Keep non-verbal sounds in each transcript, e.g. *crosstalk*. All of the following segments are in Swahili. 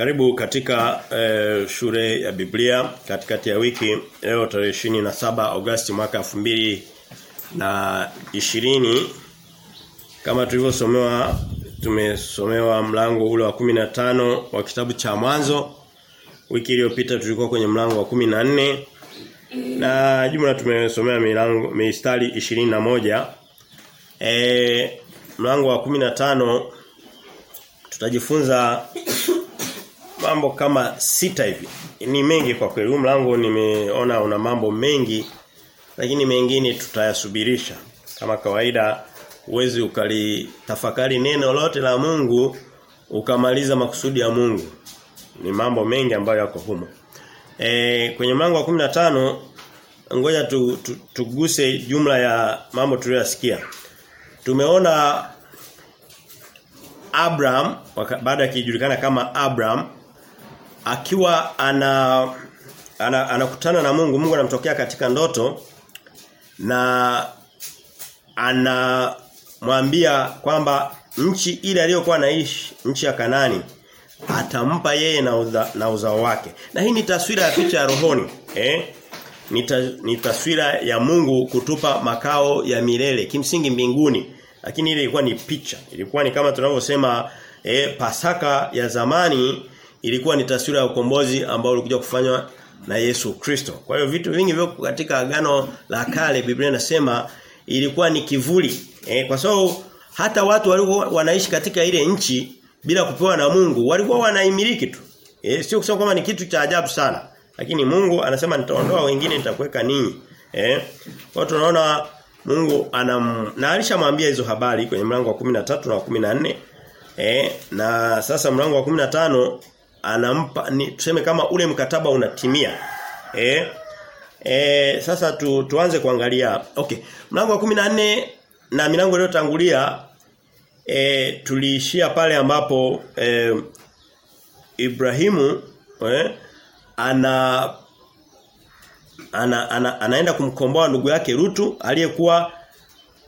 Karibu katika eh, shule ya Biblia katikati ya wiki leo tarehe saba Agosti mwaka 2000 na ishirini. Kama tulivyosomewa tumesomewa mlango ule wa 15 wa kitabu cha mwanzo. Wiki iliyopita tulikuwa kwenye mlango wa 14 na jumla tumesomea milango mistari 21 eh mlango wa 15 tutajifunza mambo kama sita hivi. Ni mengi kwa kweli. Huu mlango nimeona una mambo mengi lakini mengine tutayasubirisha. Kama kawaida uwezi ukalitafakari neno lote la Mungu ukamaliza makusudi ya Mungu. Ni mambo mengi ambayo yako humo. E, kwenye mlango wa 15 ngoja tu, tu, tuguse jumla ya mambo tuliyosikia. Tumeona Abraham baada ya kijulikana kama Abraham akiwa ana anakutana ana na Mungu, Mungu anamtokea katika ndoto na anamwambia kwamba nchi ile aliyokuwa anaishi, nchi ya Kanani atampa yeye na, uza, na uzao wake. Na hii ni taswira ya picha ya rohoni, eh? Ni, ta, ni taswira ya Mungu kutupa makao ya milele kimsingi mbinguni. Lakini ile ilikuwa ni picha. Ilikuwa ni kama tunavyosema eh, Pasaka ya zamani ilikuwa ni taswira ya ukombozi ambao ulikuja kufanywa na Yesu Kristo. Kwa hiyo vitu vingi vyo katika agano la kale Biblia inasema ilikuwa ni kivuli. E, kwa sababu hata watu walikuwa wanaishi katika ile nchi bila kupewa na Mungu walikuwa wanaimiliki tu. E, sio kusema kwamba ni kitu cha ajabu sana. Lakini Mungu anasema nitaondoa wengine nitakuweka ninyi. Eh? Kwa tunaona Mungu anam na alishamwambia hizo habari kwenye mlango wa 13 na wa 14. Eh, na sasa mlango wa 15 anampa ni, tuseme kama ule mkataba unatimia. Eh? Eh, sasa tu, tuanze kuangalia. Okay. Mlango wa 14 na milango iliyotangulia e, tuliishia pale ambapo e, Ibrahimu eh, ana, ana, ana anaenda kumkomboa ndugu yake Rutu aliyekuwa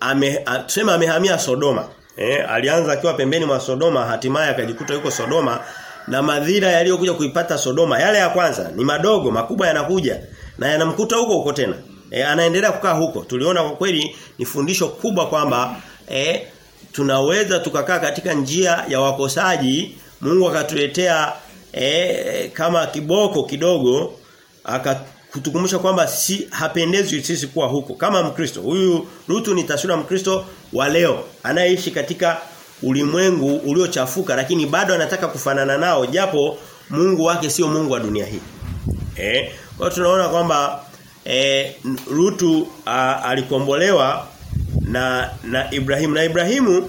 ame tuseme amehamia Sodoma. Eh, alianza akiwa pembeni mwa Sodoma hatimaye akajikuta yuko Sodoma na madhira yaliyokuja kuipata Sodoma yale ya kwanza ni madogo makubwa yanakuja na yanamkuta huko huko tena. E, anaendelea kukaa huko. Tuliona kwa kweli ni fundisho kubwa kwamba e, tunaweza tukakaa katika njia ya wakosaji Mungu akatuletea e, kama kiboko kidogo akakutukumbusha kwamba si hapendezi sisi kuwa huko kama Mkristo. Huyu Rutu ni taswira Mkristo wa leo anayeishi katika ulimwengu uliochafuka lakini bado anataka kufanana nao japo Mungu wake sio Mungu wa dunia hii. Eh, kwa tunaona kwamba eh, Rutu a, alikombolewa na na Ibrahimu na Ibrahimu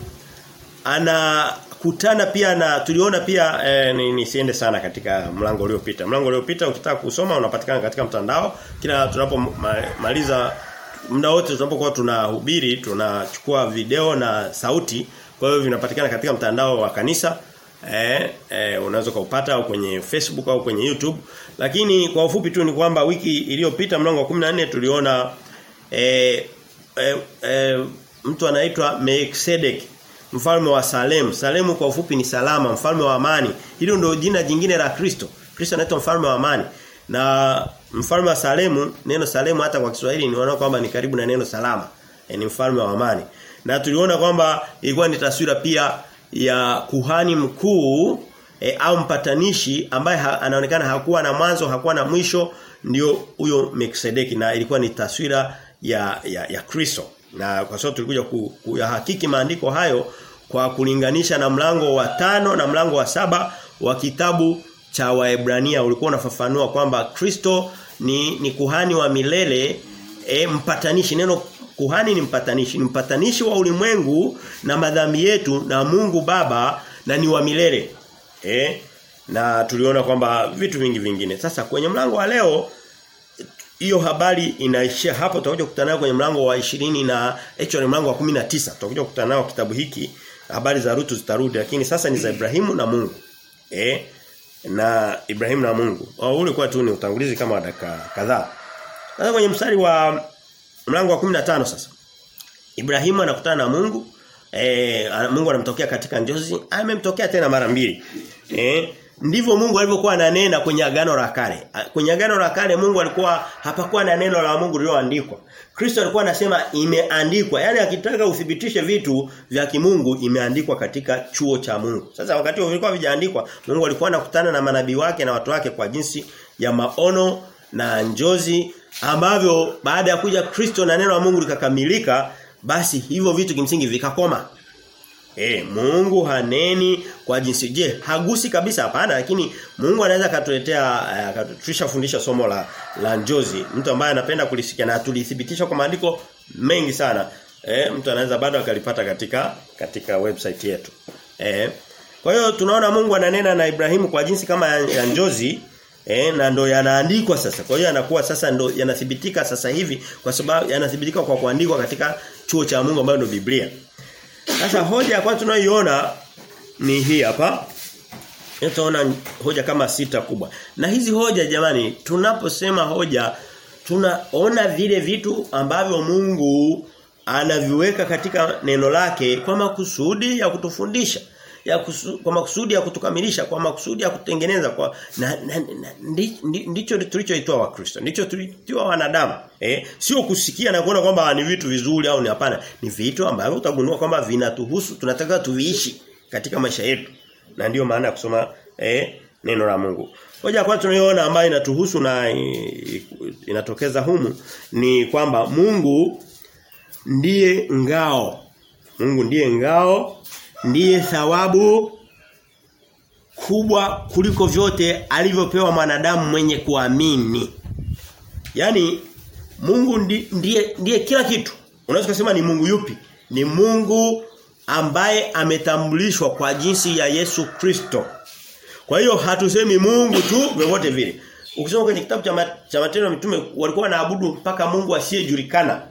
anakutana pia na tuliona pia eh, nisiende ni sana katika mlango uliopita. Mlango uliopita ukitaka kusoma unapatikana katika mtandao. Kila tunapomaliza muda wote tunapokuwa tunahubiri tunachukua video na sauti kwa hiyo vinapatikana katika mtandao wa kanisa. Eh, eh unaweza kupata au kwenye Facebook au kwenye YouTube. Lakini kwa ufupi tu ni kwamba wiki iliyopita mlango wa 14 tuliona eh, eh, eh, mtu anaitwa Melkisedek mfalme wa Salem. Salemu kwa ufupi ni salama, mfalme wa amani. Hilo ndio jina jingine la Kristo. Kristo anaitwa mfalme wa amani. Na mfalme wa Salemu, neno Salemu hata kwa Kiswahili niona kwamba ni karibu na neno salama. E, ni mfalme wa amani. Na tuliona kwamba ilikuwa ni taswira pia ya kuhani mkuu e, au mpatanishi ambaye ha, anaonekana hakuwa na mwanzo, hakuwa na mwisho ndio huyo Melkisedeki na ilikuwa ni taswira ya ya, ya Kristo. Na kwa sababu tulikuja kuyahakiki maandiko hayo kwa kulinganisha na mlango wa tano na mlango wa saba wa kitabu cha Waebrania ulikuwa unafafanua kwamba Kristo ni, ni kuhani wa milele e, mpatanishi neno kuhani ni mpatanishi. Ni mpatanishi wa ulimwengu na madhambi yetu na Mungu Baba na ni wa milele. Eh? na tuliona kwamba vitu vingi vingine. Sasa kwenye mlango wa leo hiyo habari inaishia hapo. Tutakuja kukutana nayo kwenye mlango wa 20 na actually mlango wa 19 tutakuja kukutana nayo kitabu hiki. Habari za Rutu zitarudi lakini sasa ni za Ibrahimu na Mungu. Eh na Ibrahimu na Mungu. Au ulikuwa tu ni utangulizi kama dakika kadhaa. Sasa kwenye mstari wa mlango wa 15 sasa Ibrahimu anakutana na Mungu eh Mungu anamtokea katika njozi amemtokea tena mara mbili eh ndivyo Mungu alivyokuwa ananena kwenye agano la kale. Kwenye agano la kale Mungu alikuwa hapakuwa na neno la Mungu lililoandikwa. Kristo alikuwa anasema imeandikwa. Yaani akitaka uthibitishe vitu vya kimungu imeandikwa katika chuo cha Mungu. Sasa wakati vilikuwa vijaandikwa, Mungu alikuwa anakutana na manabii wake na watu wake kwa jinsi ya maono na njozi ambavyo baada ya kuja Kristo na neno la Mungu likakamilika, basi hivyo vitu kimsingi vikakoma. E, Mungu haneni kwa jinsi je, hagusi kabisa hapana lakini Mungu anaweza katuletea uh, tulishafundisha somo la la njozi. Mtu ambaye anapenda kulisikia na tulithibitisha kwa maandiko mengi sana. e, mtu anaweza bado akalipata katika katika website yetu. e, kwa hiyo tunaona Mungu ananena na Ibrahimu kwa jinsi kama ya njozi Eh na ndo yanaandikwa sasa. Kwa hiyo yanakuwa sasa ndo yanathibitika sasa hivi kwa sababu yanathibitika kwa kuandikwa katika chuo cha Mungu ambayo ndo Biblia. Sasa hoja ya kwanza tunayoiona ni hii hapa. Tutaona hoja kama sita kubwa. Na hizi hoja jamani, tunaposema hoja tunaona vile vitu ambavyo Mungu anaviweka katika neno lake kwa makusudi ya kutufundisha ya kusu, kwa makusudi ya kutukamilisha kwa makusudi ya kutengeneza kwa na, na, na ndi, ndi, ndicho tulichoitwa wa Kristo ndicho tulichoitwa wanadamu eh? Sio kusikia na kuona kwamba ni vitu vizuri au ni hapana ni vitu ambavyo utagundua kwamba vinatuhusu tunataka tuviishi katika maisha yetu. Na ndiyo maana ya kusoma eh neno la Mungu. Hoja kwa tunayoona ambayo inatuhusu na inatokeza humu ni kwamba Mungu ndiye ngao. Mungu ndiye ngao ndiye thawabu kubwa kuliko vyote alivyopewa mwanadamu mwenye kuamini. Yaani Mungu ndi, ndiye ndiye kila kitu. Unaweza kusema ni Mungu yupi? Ni Mungu ambaye ametambulishwa kwa jinsi ya Yesu Kristo. Kwa hiyo hatusemi Mungu tu vyovyote vile. Ukisoma kwenye kitabu cha, cha Matendo ya Mitume walikuwa wanaabudu mpaka Mungu asiyejulikana.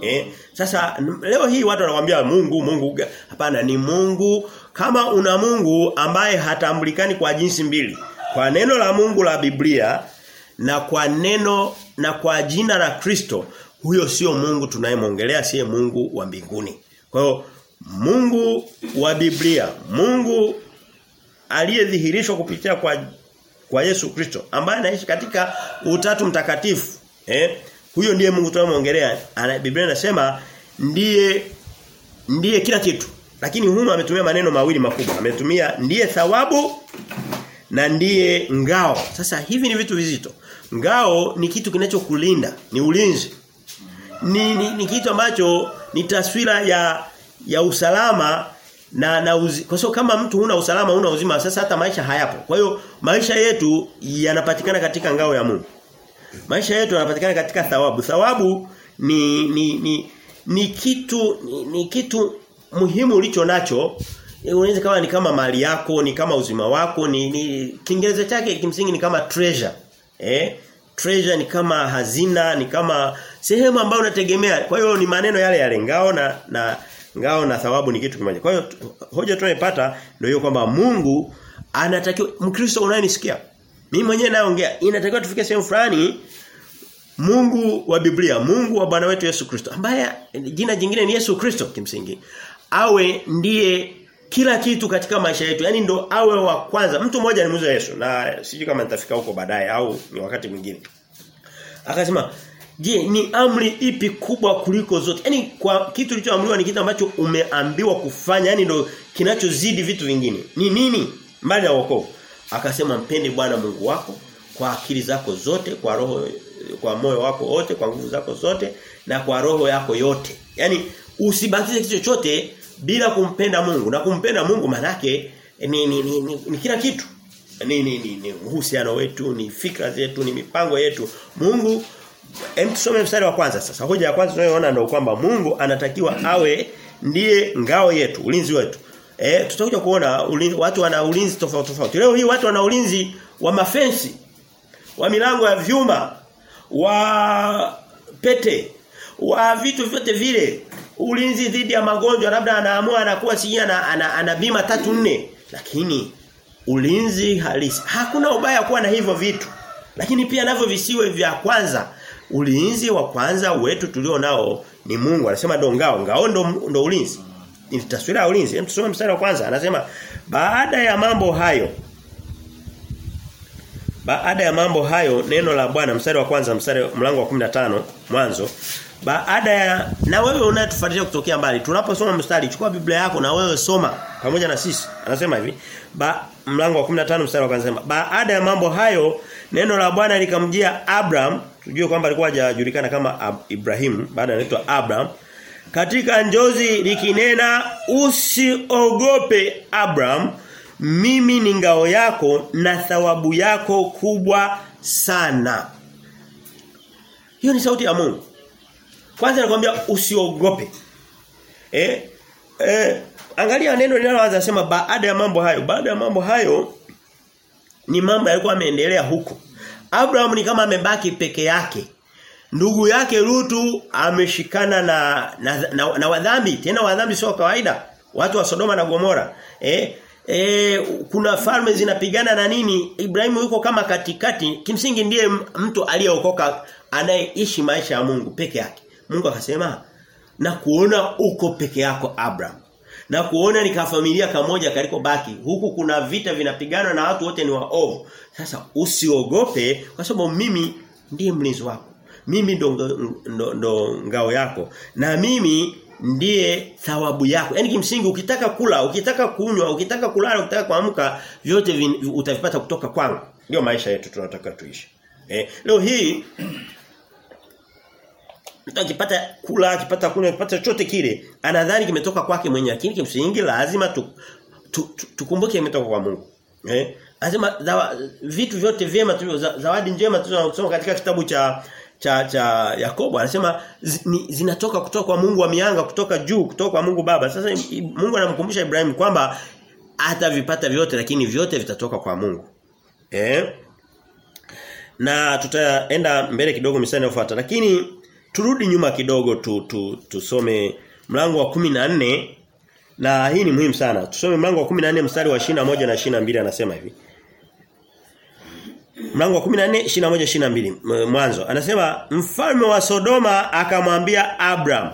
Eh? Sasa leo hii watu wanakuambia Mungu Mungu hapana ni Mungu kama una Mungu ambaye hatambulikani kwa jinsi mbili. Kwa neno la Mungu la Biblia na kwa neno na kwa jina la Kristo huyo sio Mungu tunayemwongelea siye Mungu wa mbinguni. Kwa hiyo Mungu wa Biblia, Mungu aliyedhihirishwa kupitia kwa kwa Yesu Kristo ambaye anaishi katika utatu mtakatifu eh huyo ndiye Mungu tunamwongelea. Biblia inasema ndiye ndiye kila kitu. Lakini humu ametumia maneno mawili makubwa. Ametumia ndiye thawabu na ndiye ngao. Sasa hivi ni vitu vizito. Ngao ni kitu kinachokulinda, ni ulinzi. Ni, ni, ni kitu ambacho ni taswira ya ya usalama na na uzi, kwa sababu kama mtu huna usalama huna uzima sasa hata maisha hayapo. Kwa hiyo maisha yetu yanapatikana katika ngao ya Mungu. Maisha yetu yanapatikana katika thawabu. Thawabu ni ni ni, ni kitu ni, ni kitu muhimu ulicho nacho. Unaweza kama ni kama mali yako, ni kama uzima wako, ni, ni Kiingereza chake kimsingi ni kama treasure. Eh? Treasure ni kama hazina, ni kama sehemu ambayo unategemea. Kwa hiyo ni maneno yale yale ngao na na ngao na thawabu ni kitu kimoja. Kwa hiyo hoja tunayopata ndio hiyo kwamba Mungu anatakiwa Mkristo unayenisikia mimi mwenyewe naongea inatakiwa tufike sehemu fulani Mungu wa Biblia, Mungu wa Bwana wetu Yesu Kristo ambaye jina jingine ni Yesu Kristo kimsingi. Awe ndiye kila kitu katika maisha yetu. Yaani ndo awe wa kwanza. Mtu mmoja alimuuliza Yesu na sijui kama nitafika huko baadaye au ni wakati mwingine. Akasema, "Je, ni amri ipi kubwa kuliko zote?" Yaani kwa kitu kilichoamriwa ni kitu ambacho umeambiwa kufanya, yaani ndo kinachozidi vitu vingine. Ni nini? Mbali na wokovu. Akasema mpende Bwana Mungu wako kwa akili zako zote, kwa roho kwa moyo wako wote, kwa nguvu zako zote na kwa roho yako yote. yani usibakize kitu chochote bila kumpenda Mungu. Na kumpenda Mungu manake ni ni, ni, ni, ni kila kitu. Ni ni ni, ni uhusiano wetu, ni fikra zetu, ni mipango yetu. Mungu Hem tusome mstari wa kwanza sasa. Hoja ya kwanza tunayoona ndio kwamba Mungu anatakiwa awe ndiye ngao yetu, ulinzi wetu. Eh tutakuja kuona ulinzi, watu wana ulinzi tofauti tofauti. Leo hii watu wana ulinzi wa mafensi, wa milango ya vyuma, wa pete, wa vitu vyote vile. Ulinzi dhidi ya magonjwa labda anaamua anakuwa si ana, ana, ana bima tatu nne lakini ulinzi halisi. Hakuna ubaya kuwa na hivyo vitu. Lakini pia navyo visiwe vya kwanza. Ulinzi wa kwanza wetu tulio nao ni Mungu. Anasema ndo ngao, ngao ndo, ndo ulinzi. Ni taswira ya ulinzi. Hem tusome mstari wa kwanza. Anasema baada ya mambo hayo baada ya mambo hayo neno la Bwana mstari wa kwanza mstari mlango wa 15 mwanzo baada ya na wewe unatufuatilia kutokea mbali tunaposoma mstari chukua Biblia yako na wewe soma pamoja na sisi anasema hivi ba, mlango wa 15 mstari wa kwanza anasema baada ya mambo hayo neno la Bwana likamjia Abraham tujue kwamba alikuwa hajajulikana kama Ibrahim baada anaitwa Abraham katika njozi likinena usiogope Abraham mimi ni ngao yako na thawabu yako kubwa sana. Hiyo ni sauti ya Mungu. Kwanza anakuambia usiogope. Eh eh angalia neno linaloanza sema baada ya mambo hayo baada ya mambo hayo ni mambo yalikuwa yameendelea huko. Abraham ni kama amebaki peke yake ndugu yake Lutu ameshikana na na, na, na wadhambi. Tena wadhambi sio kawaida. Watu wa Sodoma na Gomora. Eh E, kuna falme zinapigana na nini? Ibrahimu yuko kama katikati. Kimsingi ndiye mtu aliyeokoka anayeishi maisha ya Mungu peke yake. Mungu akasema na kuona uko peke yako Abraham. Na kuona ni kafamilia kamoja kaliko baki. Huku kuna vita vinapigana na watu wote ni waovu. Sasa usiogope kwa sababu mimi ndiye mlinzi wako mimi ndo, ndo, ndo ngao yako na mimi ndiye thawabu yako. Yaani kimsingi ukitaka kula, ukitaka kunywa, ukitaka kulala, ukitaka kuamka, vyote utavipata kutoka kwangu. Ndio maisha yetu tunataka tuishi. Eh, leo hii mtu kula, akipata kunywa, akipata chochote kile, anadhani kimetoka kwake mwenyewe. Lakini kimsingi lazima tu, tu, tu, tukumbuke imetoka kwa Mungu. Eh? Lazima vitu vyote vyema tulivyo zawadi njema tunasoma katika kitabu cha cha cha Yakobo anasema zi, zinatoka kutoka kwa Mungu wa mianga kutoka juu kutoka kwa Mungu Baba. Sasa Mungu anamkumbusha Ibrahim kwamba atavipata vyote lakini vyote vitatoka kwa Mungu. Eh? Na tutaenda mbele kidogo misani inayofuata lakini turudi nyuma kidogo tu, tu tusome mlango wa 14 na hii ni muhimu sana. Tusome mlango wa 14 mstari wa 21 na 22 anasema hivi. Mlango wa 14 21 22 mwanzo. Anasema mfalme wa Sodoma akamwambia Abraham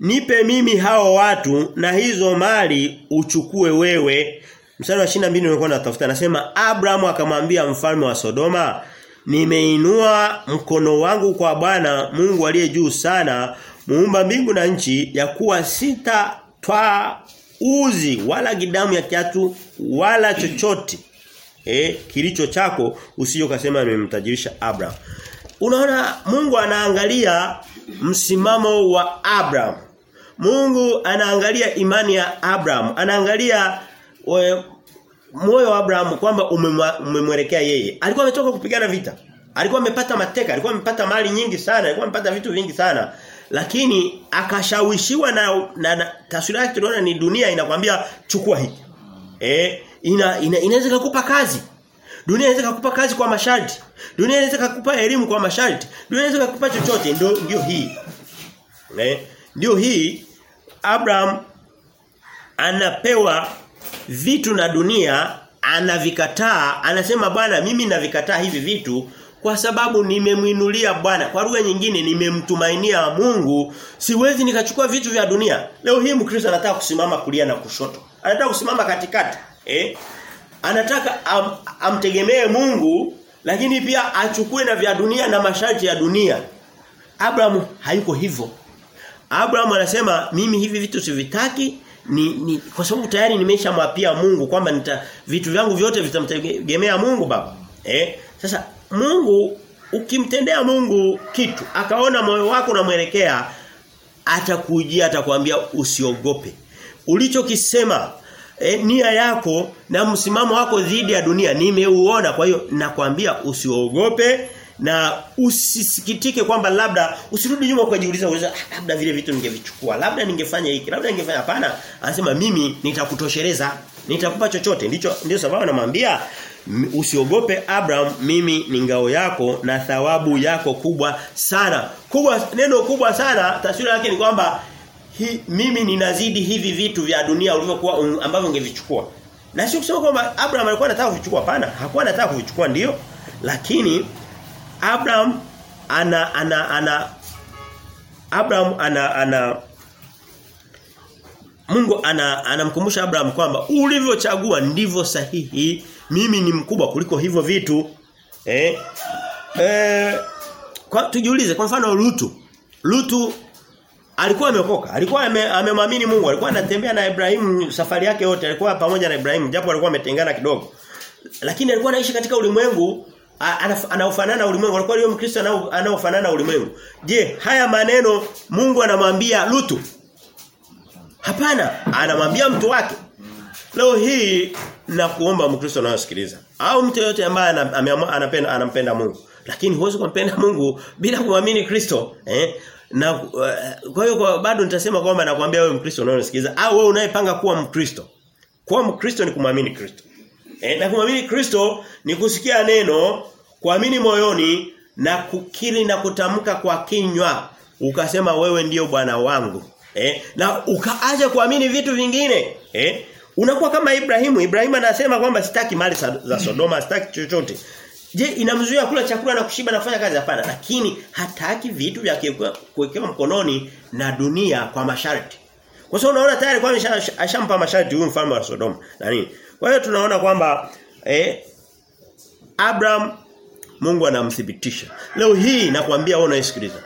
Nipe mimi hao watu na hizo mali uchukue wewe. Mstari wa 22 nilikuwa natafuta. Anasema Abraham akamwambia mfalme wa Sodoma nimeinua mkono wangu kwa Bwana Mungu aliye juu sana muumba mbingu na nchi ya kuwa sita twa uzi wala gidamu ya kiatu wala chochote eh kilicho chako usije ukasema nimemtajirisha Abraham. Unaona Mungu anaangalia msimamo wa Abraham. Mungu anaangalia imani ya Abraham, anaangalia we, moyo wa Abraham kwamba umemwelekea yeye. Alikuwa ametoka kupigana vita. Alikuwa amepata mateka, alikuwa amepata mali nyingi sana, alikuwa amepata vitu vingi sana. Lakini akashawishiwa na, na, na taswira yake tunaona ni dunia inakwambia chukua hiki. Eh ina, ina inaweza kukupa kazi. Dunia inaweza kukupa kazi kwa masharti. Dunia inaweza kukupa elimu kwa masharti. Dunia inaweza kukupa chochote ndio ndio hii. Eh? Ndio hii Abraham anapewa vitu na dunia anavikataa anasema bwana mimi navikataa hivi vitu kwa sababu nimemwinulia Bwana kwa lugha nyingine nimemtumainia Mungu siwezi nikachukua vitu vya dunia leo hii mkristo anataka kusimama kulia na kushoto anataka kusimama katikati eh anataka am, amtegemee Mungu lakini pia achukue na vya dunia na masharti ya dunia Abraham hayuko hivyo Abraham anasema mimi hivi vitu sivitaki ni, ni kwa sababu tayari nimeshamwapia Mungu kwamba nita vitu vyangu vyote vitamtegemea Mungu baba. Eh? Sasa Mungu ukimtendea Mungu kitu akaona moyo wako unamwelekea atakujia atakwambia usiogope. Ulichokisema e, nia yako na msimamo wako dhidi ya dunia nimeuona. Kwa hiyo nakwambia usiogope na usisikitike kwamba labda usirudi nyuma ukajiuliza uliza ah, labda vile vitu ningevichukua labda ningefanya hiki labda ningefanya hapana. Anasema mimi nitakutosheleza nitakupa chochote. Ndicho ndio sababu namwambia usiogope Abraham mimi ni ngao yako na thawabu yako kubwa sana. Kubwa neno kubwa sana taswira yake ni kwamba hi, mimi ninazidi hivi vitu vya dunia ulivyokuwa um, ambavyo ungevichukua na sio kusema kwamba Abraham alikuwa anataka kuvichukua hapana hakuwa anataka kuvichukua ndiyo, lakini Abraham ana ana ana Abraham ana ana Mungu ana anamkumbusha Abraham kwamba ulivyochagua ndivyo sahihi mimi ni mkubwa kuliko hivyo vitu Eh? Eh kwa tujiulize kwa mfano Lutu. Lutu alikuwa ameokoka, alikuwa amemwamini Mungu, alikuwa anatembea na Ibrahimu safari yake yote, alikuwa pamoja na Ibrahimu japo alikuwa ametengana kidogo. Lakini alikuwa anaishi katika ulimwengu anaofanana ulimwengu, alikuwa yule Mkristo anaofanana ulimwengu. Je, haya maneno Mungu anamwambia Lutu? Hapana, anamwambia mtu wake. Leo hii na kuomba Mkristo anayosikiliza au mtu yote ambaye anapenda anampenda Mungu. Lakini huwezi kumpenda Mungu bila kumwamini Kristo, eh? Na uh, kwa hiyo bado nitasema kwamba nakwambia wewe Mkristo unayonisikiliza au wewe unayepanga kuwa Mkristo. Kuwa Mkristo ni kumwamini Kristo. Eh, na kumwamini Kristo ni kusikia neno, kuamini moyoni na kukiri na kutamka kwa kinywa ukasema wewe ndiyo bwana wangu. Eh, na ukaacha kuamini vitu vingine. Eh? Unakuwa kama Ibrahimu. Ibrahimu anasema kwamba sitaki mali za Sodoma, sitaki chochote. Je, inamzuia kula chakula na kushiba na kufanya kazi hapana, lakini hataki vitu vya kuwekewa mkononi na dunia kwa masharti. Kwa sababu unaona tayari kwa ashampa masharti huyu mfalme wa Sodoma na nini. Kwa hiyo tunaona kwamba eh Abraham Mungu anamthibitisha. Leo hii nakwambia wewe unaisikiliza.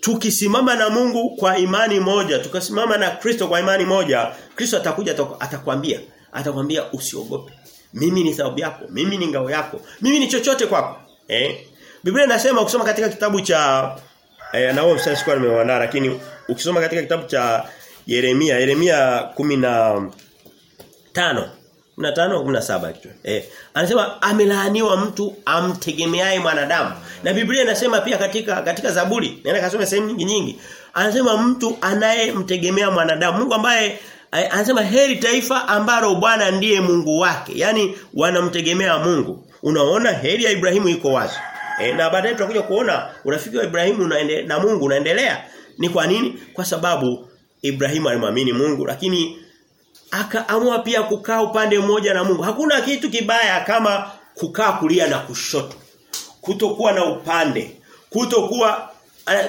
Tukisimama na Mungu kwa imani moja, tukasimama na Kristo kwa imani moja, Kristo atakuja atakwambia, atakwambia usiogope. Mimi ni sababu yako, mimi ni ngao yako, mimi ni chochote kwako. Eh? Biblia inasema ukisoma katika kitabu cha eh, na huo mstari sikuwa nimeandaa lakini ukisoma katika kitabu cha Yeremia, Yeremia 15 15 17 kitu. Eh, anasema amelaaniwa mtu amtegemeaye mwanadamu. Na Biblia inasema pia katika katika Zaburi, naenda kasome sehemu nyingi nyingi. Anasema mtu anayemtegemea mwanadamu, Mungu ambaye anasema heri taifa ambalo Bwana ndiye Mungu wake. Yaani wanamtegemea Mungu. Unaona heri ya Ibrahimu iko wazi. E, na baadaye tutakuja kuona urafiki wa Ibrahimu unaende, na Mungu unaendelea. Ni kwa nini? Kwa sababu Ibrahimu alimwamini Mungu lakini akaamua pia kukaa upande mmoja na Mungu. Hakuna kitu kibaya kama kukaa kulia na kushoto. Kutokuwa na upande. Kutokuwa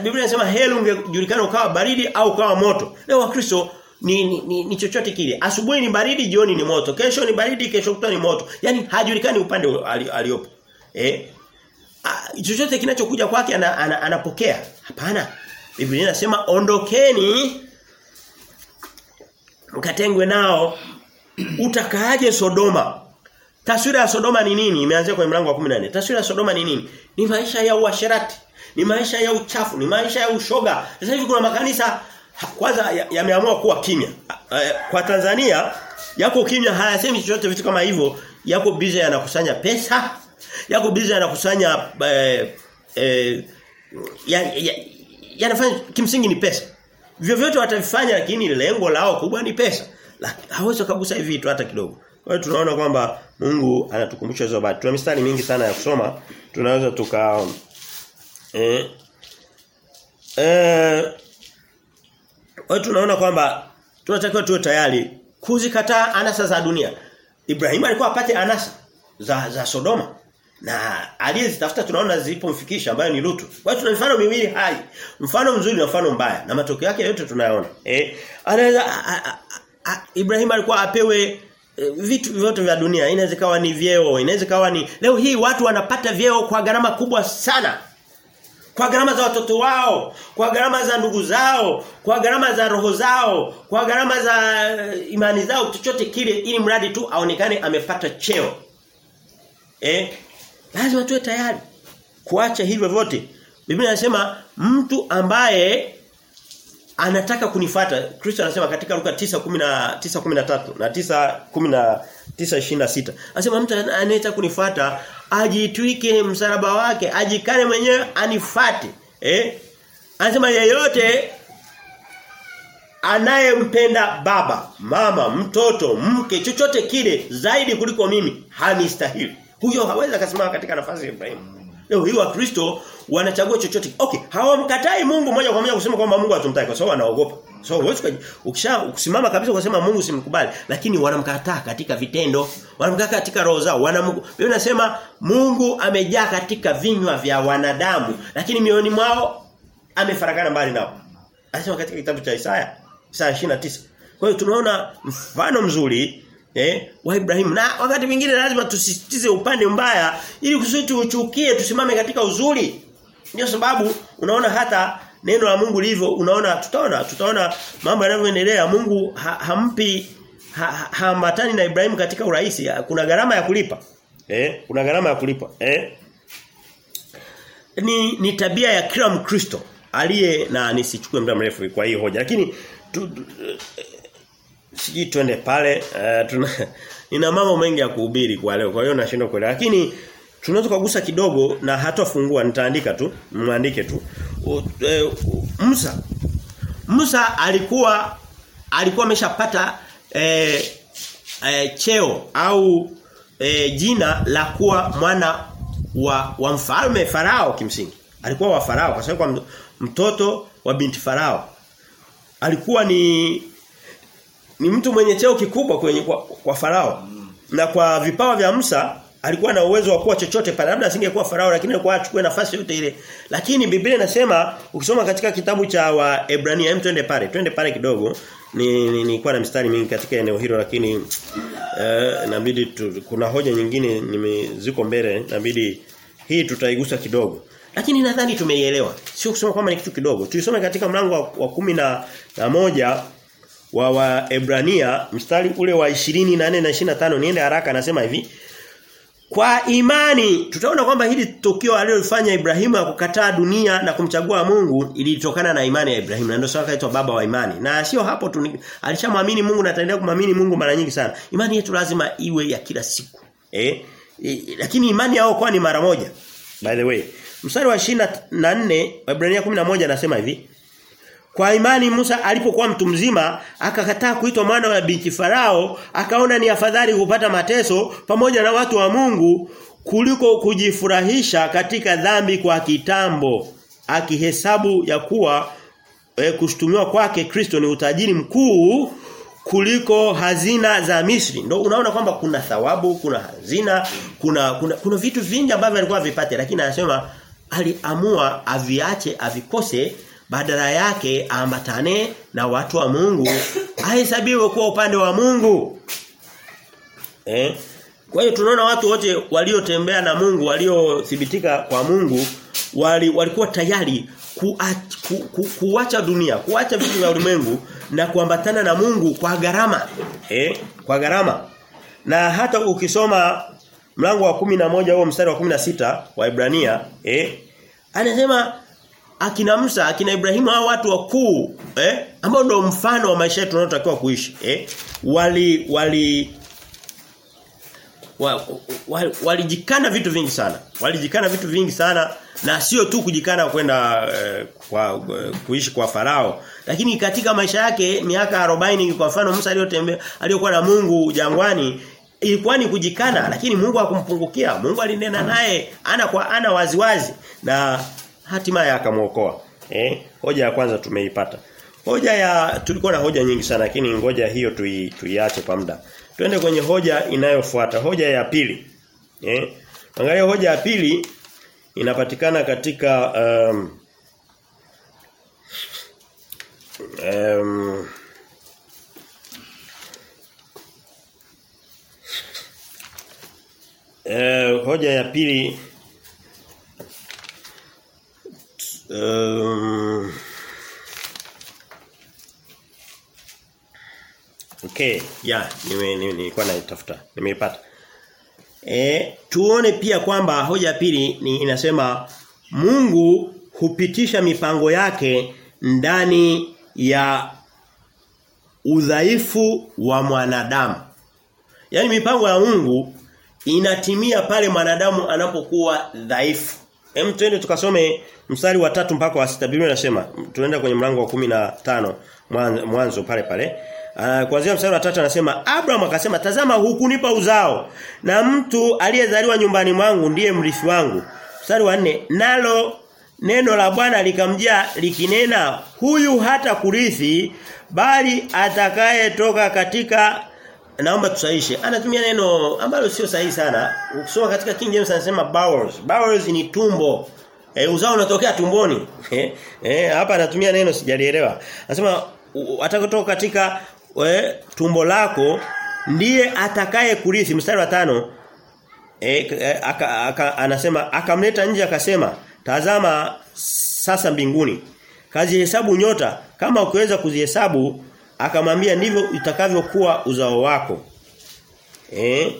Biblia inasema heri ungejulikana ukawa baridi au ukawa moto. Leo Wakristo ni, ni, ni, ni chochote kile. Asubuhi ni baridi, jioni ni moto. Kesho ni baridi, kesho kutwa ni moto. Yaani hajulikani upande aliopo. Eh? A, chochote kinachokuja kwake ana, ana, anapokea. Hapana. Biblia inasema ondokeni mkatengwe nao utakaaje Sodoma taswira ya Sodoma ni nini imeanzia kwenye mlango wa 14 taswira ya Sodoma ni nini ni maisha ya uasherati ni maisha ya uchafu ni maisha ya ushoga sasa hivi kuna makanisa kwanza yameamua ya kuwa kimya kwa Tanzania yako kimya hayasemi chochote vitu kama hivyo yako busy yanakusanya pesa yako busy yanakusanya eh, eh, yanafanya ya, ya ya kimsingi ni pesa vyovyote watavifanya lakini lengo lao kubwa ni pesa. Hawezi kugusa hivi vitu hata kidogo. Kwa hiyo tunaona kwamba Mungu anatukumbusha hizo habari. Tuna mistari mingi sana ya kusoma. Tunaweza tuka eh eh kwa tunaona kwamba tunatakiwa tuwe tayari kuzikataa anasa za dunia. Ibrahimu alikuwa apate anasa za za Sodoma na aliyezitafuta tunaona zilipomfikisha ambayo ni Lutu. Kwa hiyo tuna mifano miwili hai. Mfano mzuri na mfano mbaya na matokeo yake yote tunayaona. Eh anaweza Ibrahim alikuwa apewe e, vitu vyote vya dunia. Inaweza kawa ni vyeo, inaweza kawa ni leo hii watu wanapata vyeo kwa gharama kubwa sana. Kwa gharama za watoto wao, kwa gharama za ndugu zao, kwa gharama za roho zao, kwa gharama za imani zao, chochote kile ili mradi tu aonekane amepata cheo. Eh? Lazima tuwe tayari kuacha hivyo vyote. Biblia inasema mtu ambaye anataka kunifata Kristo anasema katika Luka 9:13 na 9:26 anasema mtu anayetaka kunifuata ajitwike msalaba wake ajikane mwenyewe anifate eh anasema yeyote anayempenda baba mama mtoto mke chochote kile zaidi kuliko mimi hanistahili huyo hawezi akasimama katika nafasi ya Ibrahim. Leo hii Wakristo wanachagua chochote. Okay, hawamkatai Mungu moja kwa moja kusema kwamba Mungu hatumtaki kwa sababu wanaogopa. So wewe ukisha ukisimama kabisa ukasema Mungu simkubali, lakini wanamkataa katika vitendo, wanamkataa katika roho zao. Wanamwambia Biblia Mungu amejaa katika vinywa vya wanadamu, lakini mioyoni mwao amefarakana mbali nao. Anasema katika kitabu cha Isaya, Isaya 29. Kwa hiyo tunaona mfano mzuri eh wa Ibrahimu na wakati mwingine lazima tusisitize upande mbaya ili kusudi tuuchukie tusimame katika uzuri ndio sababu unaona hata neno la Mungu lilivyo unaona tutaona tutaona mambo yanavyoendelea. Mungu ha, hampi haambatani ha, na Ibrahimu katika urahisi. Kuna gharama ya kulipa. Eh kuna gharama ya kulipa. Eh. Ni ni tabia ya kila Mkristo aliye na nisichukue muda mrefu kwa hiyo hoja lakini tu, tu, siji twende pale uh, tuna *laughs* nina mambo mengi ya kuhubiri kwa leo kwa hiyo nashindwa kuelewa. Lakini tunaweza kugusa kidogo na hatafungua nitaandika tu mwandike tu. U, e, Musa. Musa alikuwa alikuwa ameshapata e, e, cheo au e, jina la kuwa mwana wa, wa mfalme farao kimsingi. Alikuwa wa farao kwa sababu mtoto wa binti farao. Alikuwa ni ni mtu mwenye cheo kikubwa kwenye kwa, kwa farao. Na kwa vipawa vya Musa alikuwa na uwezo wa kuwa chochote pale. Labda asingekuwa farao lakini alikuwa achukue nafasi yote ile. Lakini Biblia inasema ukisoma katika kitabu cha Waebrania hem twende pale twende pale kidogo. Ni nilikuwa na mstari mingi katika eneo hilo lakini eh, nabidi tu, kuna hoja nyingine nimeziko mbele nabidi hii tutaigusa kidogo. Lakini nadhani tumeielewa. Sio kusema kwamba ni kitu kidogo. Tulisome katika mlango wa, wa kumi na, na moja wa Waebrania mstari ule wa 24 na 25 niende haraka anasema hivi kwa imani tutaona kwamba hili tukio alilofanya Ibrahimu ya kukataa dunia na kumchagua Mungu ilitokana na imani ya Ibrahimu na ndio sababu akaitwa baba wa imani. Na sio hapo tu alishamwamini Mungu na ataendelea kumwamini Mungu mara nyingi sana. Imani yetu lazima iwe ya kila siku. Eh? E, lakini imani yao kwa ni mara moja. By the way, mstari wa 24 Waebrania 11 anasema hivi kwa imani Musa alipokuwa mtu mzima akakataa kuitwa mwana wa binti Farao akaona ni afadhali kupata mateso pamoja na watu wa Mungu kuliko kujifurahisha katika dhambi kwa kitambo akihesabu ya kuwa e, kushtumiwa kwake Kristo ni utajiri mkuu kuliko hazina za Misri. Ndio unaona kwamba kuna thawabu, kuna hazina, kuna kuna, kuna vitu vingi ambavyo alikuwa vipate lakini anasema aliamua aviache avikose badala yake ambatane na watu wa Mungu ahesabiwe kuwa upande wa Mungu. Eh? Kwa hiyo tunaona watu wote waliotembea na Mungu, waliothibitika kwa Mungu, wali, walikuwa tayari kuacha ku, ku, kuacha dunia, kuacha vitu vya ulimwengu na kuambatana na Mungu kwa gharama. Eh? Kwa gharama. Na hata ukisoma mlango wa kumi na moja huo mstari wa kumi na sita wa Ibrania, eh? Anasema akina Musa, akina Ibrahimu hao watu wakuu, eh? Ambao ndio mfano wa maisha yetu tunayotakiwa kuishi, eh? Wali wali walijikana wali vitu vingi sana. Walijikana vitu vingi sana na sio tu kujikana kwenda eh, kwa kuishi kwa farao, lakini katika maisha yake miaka 40 kwa mfano Musa aliyotembea aliyokuwa na Mungu jangwani ilikuwa ni kujikana lakini Mungu hakumpungukia. Mungu alinena naye ana kwa ana waziwazi wazi. na hatimaye akamuokoa. Eh? Hoja ya kwanza tumeipata. Hoja ya tulikuwa na hoja nyingi sana lakini ngoja hiyo tui, tuiache kwa muda. Twende kwenye hoja inayofuata, hoja ya pili. Eh? Angalia hoja ya pili inapatikana katika um, um, uh, hoja ya pili um, Okay, nime nilikuwa naitafuta. Nimeipata. E, tuone pia kwamba hoja pili ni inasema Mungu hupitisha mipango yake ndani ya udhaifu wa mwanadamu. Yaani mipango ya Mungu inatimia pale mwanadamu anapokuwa dhaifu. Hem twende tukasome mstari wa tatu mpaka wa sita Biblia inasema tunaenda kwenye mlango wa kumi na tano mwanzo pale pale. Uh, kuanzia mstari wa tatu anasema Abraham akasema tazama hukunipa uzao na mtu aliyezaliwa nyumbani mwangu ndiye mrithi wangu. Mstari wa nne nalo neno la Bwana likamjia likinena huyu hata kurithi bali atakayetoka katika naomba tusaishe anatumia neno ambalo sio sahihi sana. Ukisoma katika King James anasema bowels. Bowels ni tumbo. E, uzao unatokea tumboni. *laughs* Eh hapa anatumia neno sijalielewa. Anasema atakotoka katika we, tumbo lako ndiye atakaye kurithi. Mstari wa tano. E, aka, aka, anasema akamleta nje akasema tazama sasa mbinguni. Kazihesabu nyota. Kama ukiweza kuzihesabu akamwambia ndivyo itakavyokuwa uzao wako. Eh?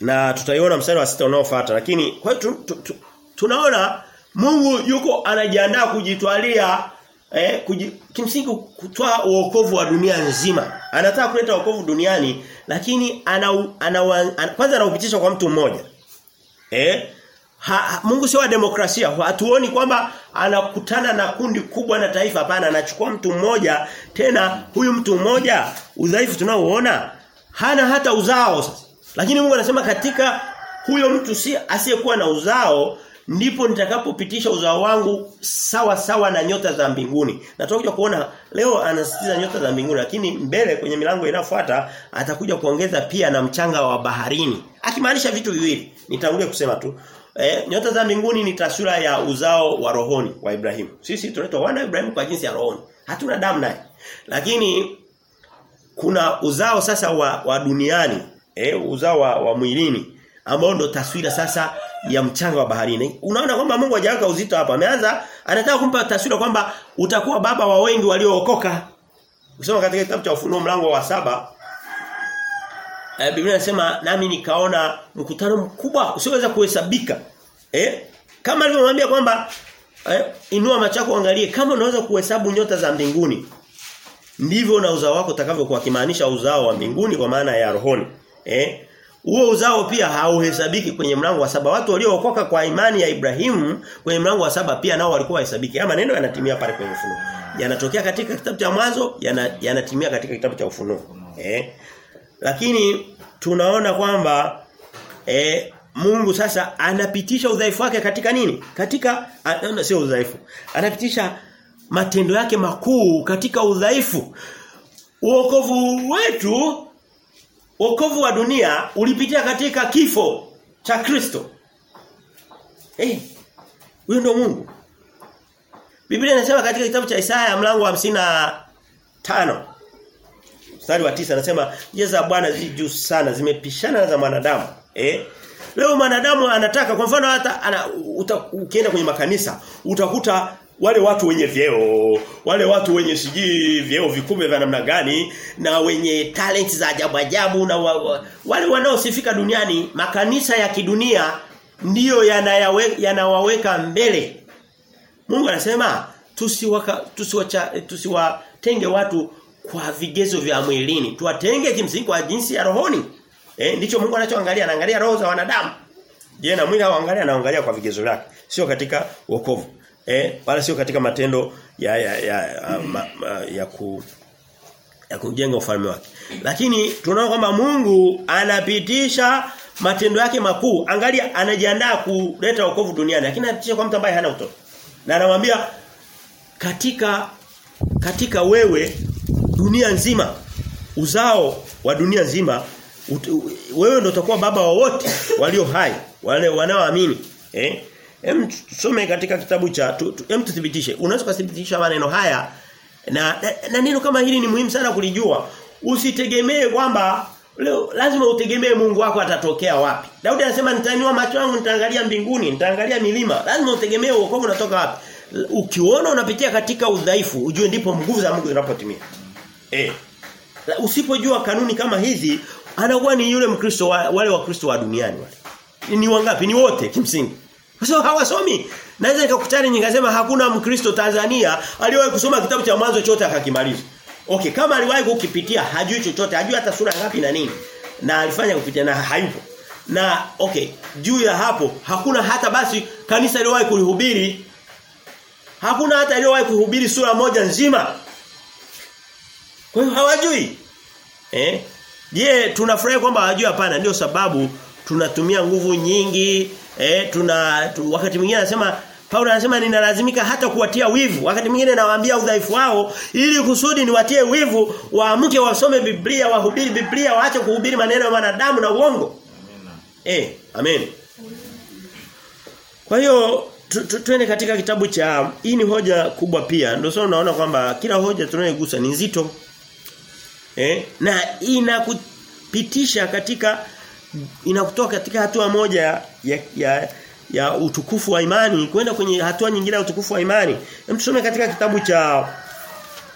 Na tutaiona mstari wa sita unaofuata. Lakini kwa tu, tu, tu, tunaona Mungu yuko anajiandaa kujitwalia eh kuji, kimsingi kutoa uokovu wa dunia nzima. Anataka kuleta wokovu duniani lakini ana, ana, ana kwanza anaupitisha kwa mtu mmoja. Eh ha, Mungu sio wa demokrasia hatuoni kwamba anakutana na kundi kubwa na taifa hapana anachukua mtu mmoja tena huyu mtu mmoja udhaifu tunaoona hana hata uzao lakini Mungu anasema katika huyo mtu si asiyekuwa na uzao ndipo nitakapopitisha uzao wangu sawa sawa na nyota za mbinguni. Na tutakuja kuona leo anasisitiza nyota za mbinguni lakini mbele kwenye milango inayofuata atakuja kuongeza pia na mchanga wa baharini. Akimaanisha vitu viwili. Nitangulia kusema tu. E, nyota za mbinguni ni taswira ya uzao wa rohoni wa Ibrahimu. Sisi tunaitwa wana wa Ibrahimu kwa jinsi ya rohoni. Hatuna damu naye. Lakini kuna uzao sasa wa, wa duniani, eh uzao wa, wa mwilini ambao ndo taswira sasa ya mchanga wa baharini. Unaona kwamba Mungu hajaweka uzito hapa. Ameanza anataka kumpa taswira kwamba utakuwa baba wa wengi waliookoka. Usoma katika kitabu cha Ufunuo mlango wa saba eh, Biblia inasema nami nikaona mkutano mkubwa usioweza kuhesabika. Eh? Kama alivyomwambia kwamba eh, inua macho yako angalie kama unaweza kuhesabu nyota za mbinguni. Ndivyo na uzao wako utakavyokuwa kimaanisha uzao wa mbinguni kwa maana ya rohoni. Eh? Huo uzao pia hauhesabiki kwenye mlango wa saba. Watu waliookoka kwa imani ya Ibrahimu kwenye mlango wa saba pia nao walikuwa hesabiki. Haya maneno yanatimia pale kwenye ufunuo. Yanatokea katika kitabu cha mwanzo, yanatimia yana katika kitabu cha ufunuo. Eh? Lakini tunaona kwamba e, Mungu sasa anapitisha udhaifu wake katika nini? Katika sio udhaifu. Anapitisha matendo yake makuu katika udhaifu. Uokovu wetu Wokovu wa dunia ulipitia katika kifo cha Kristo. Eh. Huyo ndio Mungu. Biblia inasema katika kitabu cha Isaya mlango wa tano mstari wa tisa anasema njia za Bwana zi juu sana zimepishana na za mwanadamu. Eh? Leo mwanadamu anataka kwa mfano hata ana, ukienda kwenye makanisa utakuta wale watu wenye vyeo, wale watu wenye sijui vyeo vikubwa vya namna gani na wenye talent za ajabu ajabu na wa, wa, wale wanaosifika duniani, makanisa ya kidunia ndiyo yanawaweka yana mbele. Mungu anasema tusiwaka tusiwacha tusiwatenge watu kwa vigezo vya mwilini, tuwatenge kimsingi kwa jinsi ya rohoni. Eh ndicho Mungu anachoangalia, anaangalia roho za wanadamu. Je, na mwili anaangalia anaangalia kwa vigezo vyake, sio katika wokovu. Eh, wala sio katika matendo ya ya ya, ya, ma, ma, ya ku ya kujenga ufalme wake. Lakini tunaona kwamba Mungu anapitisha matendo yake makuu. Angalia anajiandaa kuleta wokovu duniani, lakini anapitisha kwa mtu ambaye hana utoto. Na anamwambia katika katika wewe dunia nzima uzao wa dunia nzima ut, wewe ndio utakuwa baba wa wote walio hai, wale wanaoamini. Eh? Hem tusome katika kitabu cha hem tuthibitishe. Unaweza kuthibitisha maneno haya na, na, na neno kama hili ni muhimu sana kulijua. Usitegemee kwamba leo lazima utegemee Mungu wako atatokea wapi. Daudi anasema nitainua macho yangu nitaangalia mbinguni, nitaangalia milima. Lazima utegemee wokovu unatoka wapi. Ukiona unapitia katika udhaifu, ujue ndipo nguvu za Mungu zinapotimia. Eh. Usipojua kanuni kama hizi, anakuwa ni yule Mkristo wa, wale wa Kristo wa duniani wale. Ni wangapi? Ni wote kimsingi. Kwa sababu hawasomi. Naweza nikakutana nikasema hakuna Mkristo Tanzania aliyewahi kusoma kitabu cha mwanzo chote akakimaliza. Okay, kama aliwahi kukipitia hajui chochote, hajui hata sura ngapi na nini. Na alifanya kupitia na hayupo. Na okay, juu ya hapo hakuna hata basi kanisa aliyowahi kulihubiri hakuna hata aliyowahi kuhubiri sura moja nzima. Kwa hiyo hawajui. Eh? Je, tunafurahi kwamba hawajui hapana ndio sababu tunatumia nguvu nyingi eh tuna tu, wakati mwingine anasema Paulo anasema ninalazimika hata kuwatia wivu. Wakati mwingine nawaambia udhaifu wao ili kusudi niwatie wivu waamke wasome Biblia, wahubiri Biblia, waache kuhubiri maneno ya wanadamu na uongo. Amen. Eh, amen. Kwa hiyo tuende katika kitabu cha hii ni hoja kubwa pia. Ndio sasa unaona kwamba kila hoja tunayogusa ni nzito. Eh? Na inakupitisha katika inakutoa katika hatua moja ya, ya ya utukufu wa imani kwenda kwenye hatua nyingine ya utukufu wa imani. Hem tusome katika kitabu cha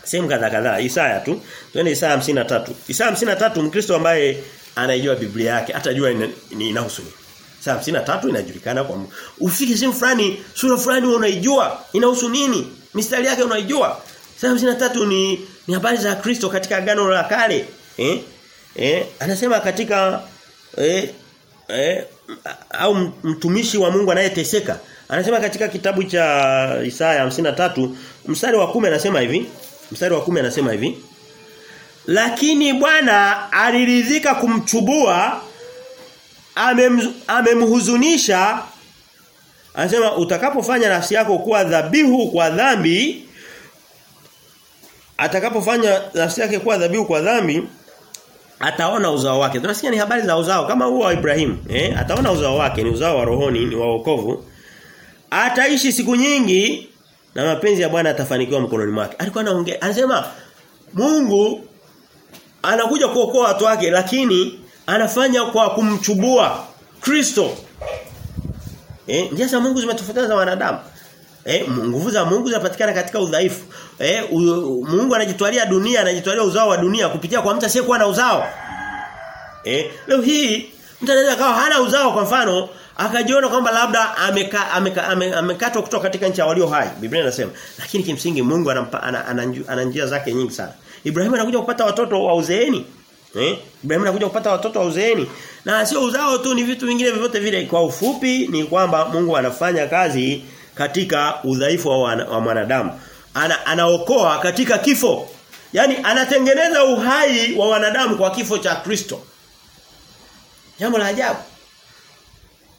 sehemu kadhaa kadhaa Isaya tu. Twende Isaya 53. Isaya 53 Mkristo ambaye anaijua Biblia yake atajua inahusu nini. Isaya 53 inajulikana kwa ufike sehemu fulani sura fulani unaijua inahusu nini? Mistari yake unaijua. Isaya 53 ni ni habari za Kristo katika agano la kale. Eh? Eh? Anasema katika eh, eh, au mtumishi wa Mungu anayeteseka. Anasema katika kitabu cha Isaya 53 mstari wa 10 anasema hivi. Mstari wa 10 anasema hivi. Lakini Bwana aliridhika kumchubua amem, amemhuzunisha anasema utakapofanya nafsi yako kuwa dhabihu kwa dhambi atakapofanya nafsi yake kuwa dhabihu kwa dhambi ataona uzao wake. Tunasikia ni habari za uzao kama huo wa Ibrahim, eh? Ataona uzao wake, ni uzao wa rohoni, ni wa wokovu. Ataishi siku nyingi na mapenzi ya Bwana atafanikiwa mkononi mwake. Alikuwa anaongea, anasema Mungu anakuja kuokoa watu wake lakini anafanya kwa kumchubua Kristo. Eh, njia za Mungu zimetofautiana za wanadamu. Eh, nguvu za Mungu zinapatikana katika udhaifu. Eh, u, Mungu anajitwalia dunia, anajitwalia uzao wa dunia kupitia kwa mtu asiyekuwa na uzao. Eh, leo hii mtu anaweza kawa hana uzao kwa mfano akajiona kwamba labda ameka, ameka, ame kutoka katika nchi ya walio hai. Biblia inasema. Lakini kimsingi Mungu anampa ana, ana, ana njia zake nyingi sana. Ibrahimu anakuja kupata watoto wa uzeeni. Eh? Ibrahimu anakuja kupata watoto wa uzeeni. Na sio uzao tu ni vitu vingine vyote vile. Kwa ufupi ni kwamba Mungu anafanya kazi katika udhaifu wa, wa mwanadamu. Ana, anaokoa katika kifo. Yaani anatengeneza uhai wa wanadamu kwa kifo cha Kristo. Jambo la ajabu.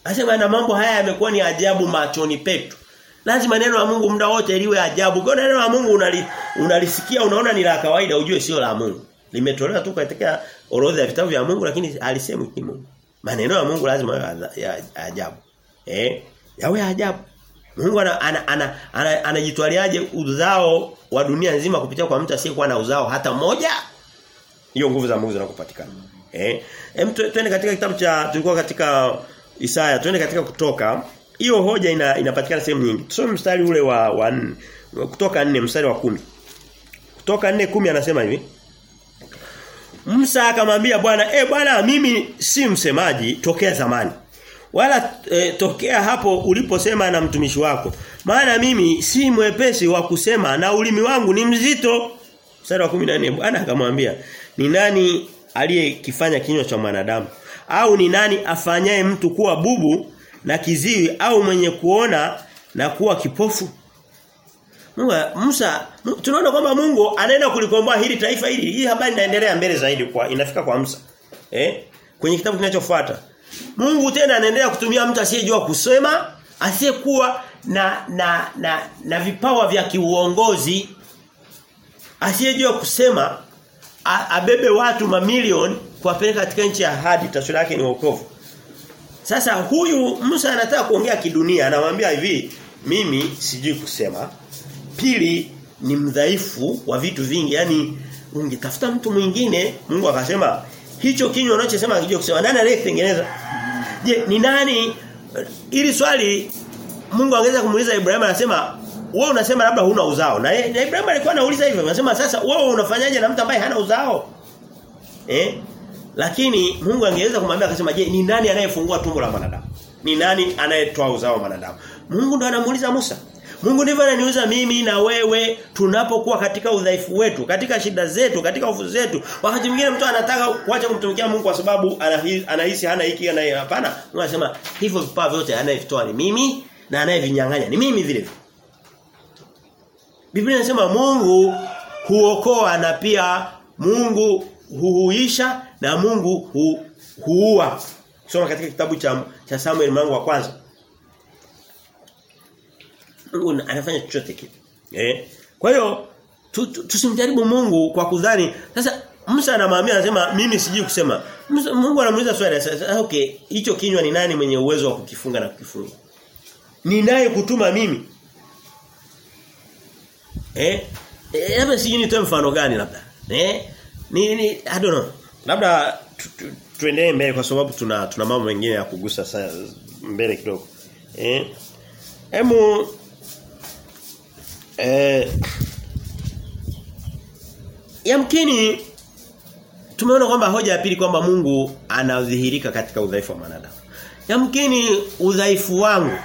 Anasema na mambo haya yamekuwa ni ajabu machoni petu. Lazima neno la Mungu muda wote liwe ajabu. Kwa neno la Mungu unali, unalisikia unaona ni la kawaida ujue sio la Mungu. Limetolewa tu katika orodha ya vitabu vya Mungu lakini alisemi ki Mungu. Maneno ya Mungu lazima yawe ya ajabu. Eh? Yawe ajabu. Mungu anajitwaliaje ana, ana, ana, ana uzao wa dunia nzima kupitia kwa mtu asiyekuwa na uzao hata moja? Hiyo nguvu za Mungu zinakupatikana. Eh? Hem twende katika kitabu cha tulikuwa katika Isaya, twende katika kutoka. Hiyo hoja ina, inapatikana sehemu nyingi. Tusome mstari ule wa, wa kutoka 4 mstari wa kumi Kutoka 4 kumi anasema hivi. Musa akamwambia Bwana, "Eh Bwana, mimi si msemaji tokea zamani." Wala e, tokea hapo uliposema na mtumishi wako. Maana mimi si mwepesi wa kusema na ulimi wangu ni mzito. Mstari wa 14 Bwana akamwambia, "Ni nani aliyekifanya kinywa cha mwanadamu? Au ni nani afanyaye mtu kuwa bubu na kiziwi au mwenye kuona na kuwa kipofu?" Mungu Musa tunaona kwamba Mungu anaenda kulikomboa hili taifa hili. Hii habari inaendelea mbele zaidi kwa inafika kwa Musa. Eh? Kwenye kitabu kinachofuata. Mungu tena anaendelea kutumia mtu asiyejua kusema, asiyekuwa na na na na vipawa vya kiuongozi, asiyejua kusema a, abebe watu mamilioni kuwapeleka katika nchi ya ahadi, taswira yake ni wokovu. Sasa huyu Musa anataka kuongea kidunia, anamwambia hivi, mimi sijui kusema. Pili ni mdhaifu wa vitu vingi, yani ungetafuta mtu mwingine, Mungu akasema hicho kinywa unachosema akijua kusema nani aliyetengeneza? Je ni nani? Ili swali Mungu angeweza kumuuliza Ibrahim anasema wewe unasema labda huna uzao. Na, na Ibrahim alikuwa anauliza hivyo anasema sasa wewe unafanyaje na mtu ambaye hana uzao? Eh? Lakini Mungu angeweza kumwambia akasema je ni nani anayefungua tumbo la mwanadamu? Ni nani anayetoa uzao wa mwanadamu? Mungu ndo anamuuliza Musa Mungu ndivyo ananiuza mimi na wewe tunapokuwa katika udhaifu wetu, katika shida zetu, katika hofu zetu. Wakati mwingine mtu anataka kuacha kumtumikia Mungu kwa sababu anahisi hana hiki na hapana. Mungu anasema hivyo vipawa vyote anayevitoa ni mimi na anayevinyang'anya ni mimi vile vile. Biblia inasema Mungu huokoa na pia Mungu huhuisha na Mungu hu, huua. Soma katika kitabu cha cha Samuel mlango wa kwanza. Mungu anafanya chochote kile. Eh? Kwa hiyo tusimjaribu Mungu kwa kudhani. Sasa Musa anamwambia anasema mimi sijui kusema. Musa, Mungu anamuuliza swali sasa okay, hicho kinywa ni nani mwenye uwezo wa kukifunga na kukifunga? Ni naye kutuma mimi? Eh? Eh, labda sijui nitoe mfano gani labda. Eh? ni, ni I don't know. Labda tu, tu, tuendelee mbele kwa sababu tuna tuna mambo mengine ya kugusa sasa mbele kidogo. Eh? Hemu eh Yamkini tumeona kwamba hoja ya pili kwamba Mungu anadhihirika katika udhaifu wa mwanadamu. Yamkini udhaifu wangu,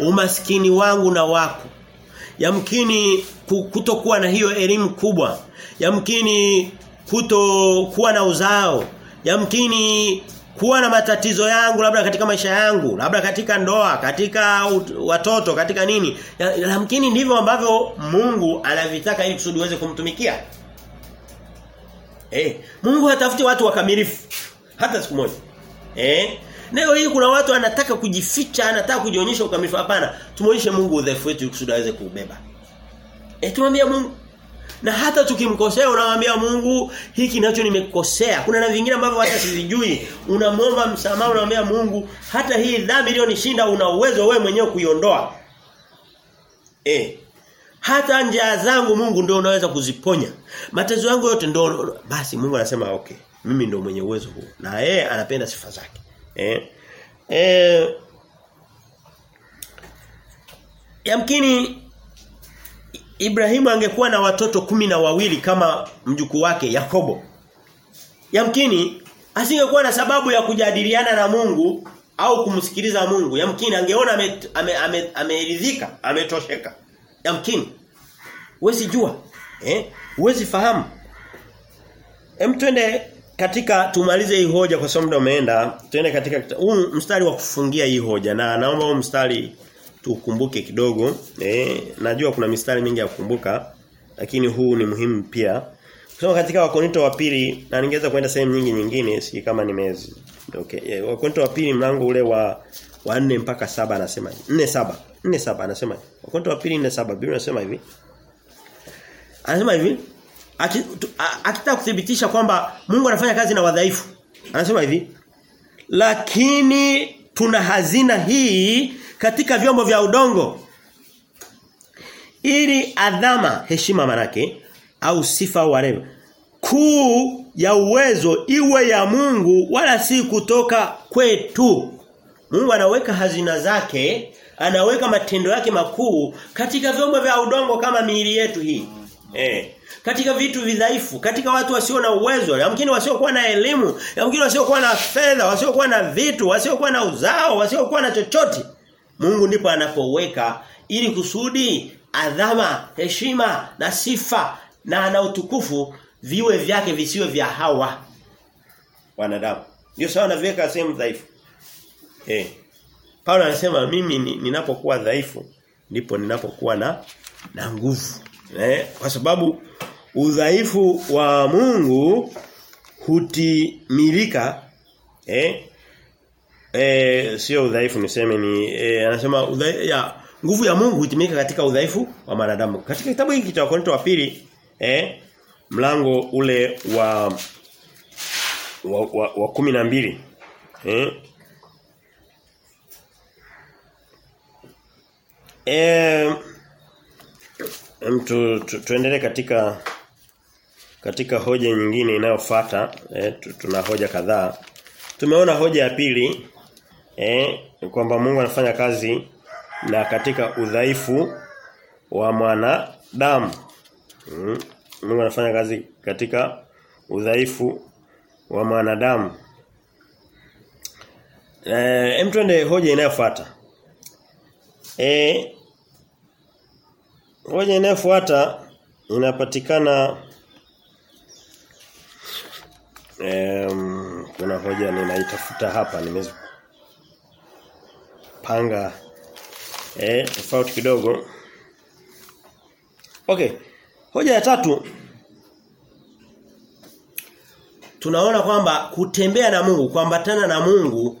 umaskini wangu na wako. Yamkini kutokuwa na hiyo elimu kubwa. Yamkini kutokuwa na uzao. Yamkini kuwa na matatizo yangu labda katika maisha yangu, labda katika ndoa, katika watoto, katika nini. lakini ndivyo ambavyo Mungu anavitaka ili kusudi uweze kumtumikia. Eh, Mungu hatafuti watu wakamilifu hata siku moja. Eh? Leo hii kuna watu anataka kujificha, anataka kujionyesha ukamilifu. Hapana, tumuonyeshe Mungu udhaifu wetu kusudi aweze kuubeba. Eh, tumwambie Mungu. Na hata tukimkosea unamwambia Mungu hiki nacho nimekosea. Kuna na vingine ambavyo hata sivijui. Unamwomba msamaha unamwambia Mungu hata hii dhambi iliyonishinda una uwezo wewe mwenyewe kuiondoa. Eh. Hata njia zangu Mungu ndio unaweza kuziponya. Matezo yangu yote ndio basi Mungu anasema okay. Mimi ndio mwenye uwezo huu. Na yeye anapenda sifa zake. Eh. Eh Yamkini Ibrahimu angekuwa na watoto kumi na wawili kama mjukuu wake Yakobo. Yamkini asingekuwa na sababu ya kujadiliana na Mungu au kumsikiliza Mungu. Yamkini angeona ameridhika, ame, ame, ame ametosheka. Yamkini. Huwezi jua. Eh? Huwezi fahamu. Hem twende katika tumalize hii hoja kwa sababu muda umeenda. Twende katika huu mstari wa kufungia hii hoja na naomba huu mstari tukumbuke kidogo. Eh, najua kuna mistari mingi ya kukumbuka lakini huu ni muhimu pia. Kusoma katika Wakorinto wa pili na ningeweza kwenda sehemu nyingi nyingine si kama nimezi. Okay. Yeah, Wakorinto wa pili mlango ule wa wa 4 mpaka saba anasema 4 saba 4 saba anasema Wakorinto wa pili 4 saba Biblia inasema hivi. Anasema hivi akitaka kuthibitisha kwamba Mungu anafanya kazi na wadhaifu. Anasema hivi. Lakini tuna hazina hii katika vyombo vya udongo. Ili adhama heshima manake au sifa whatever kuu ya uwezo iwe ya Mungu wala si kutoka kwetu. Mungu anaweka hazina zake anaweka matendo yake makuu katika vyombo vya udongo kama miili yetu hii. Eh katika vitu vidhaifu katika watu wasio na uwezo yamkini wasiokuwa na elimu yamkini wasiokuwa na fedha wasiokuwa na vitu wasiokuwa na uzao wasiokuwa na chochote Mungu ndipo anapoweka ili kusudi adhama, heshima na sifa na na utukufu viwe vyake visiwe vya hawa wanadamu. Ndio sawa naviweka sehemu dhaifu. Eh. Paulo anasema mimi ninapokuwa dhaifu ndipo ninapokuwa na na nguvu. Eh? Kwa sababu udhaifu wa Mungu hutimilika eh eh sio udhaifu niseme ni eh, anasema udhaifu ya nguvu ya Mungu hutimika katika udhaifu wa wanadamu. Katika kitabu hiki cha Wakorintho wa pili eh mlango ule wa wa, wa, wa kumi na mbili eh eh mtu tu, tuendelee katika katika hoja nyingine inayofuata eh, tuna hoja kadhaa tumeona hoja ya pili eh kwamba Mungu anafanya kazi na katika udhaifu wa mwanadamu. Mm. Mungu anafanya kazi katika udhaifu wa mwanadamu. Eh, twende hoja inayofuata. Eh Hoja inayofuata inapatikana um, kuna hoja ninaitafuta hapa nimezi panga eh tofauti kidogo. Okay. Hoja ya tatu tunaona kwamba kutembea na Mungu, kuambatana na Mungu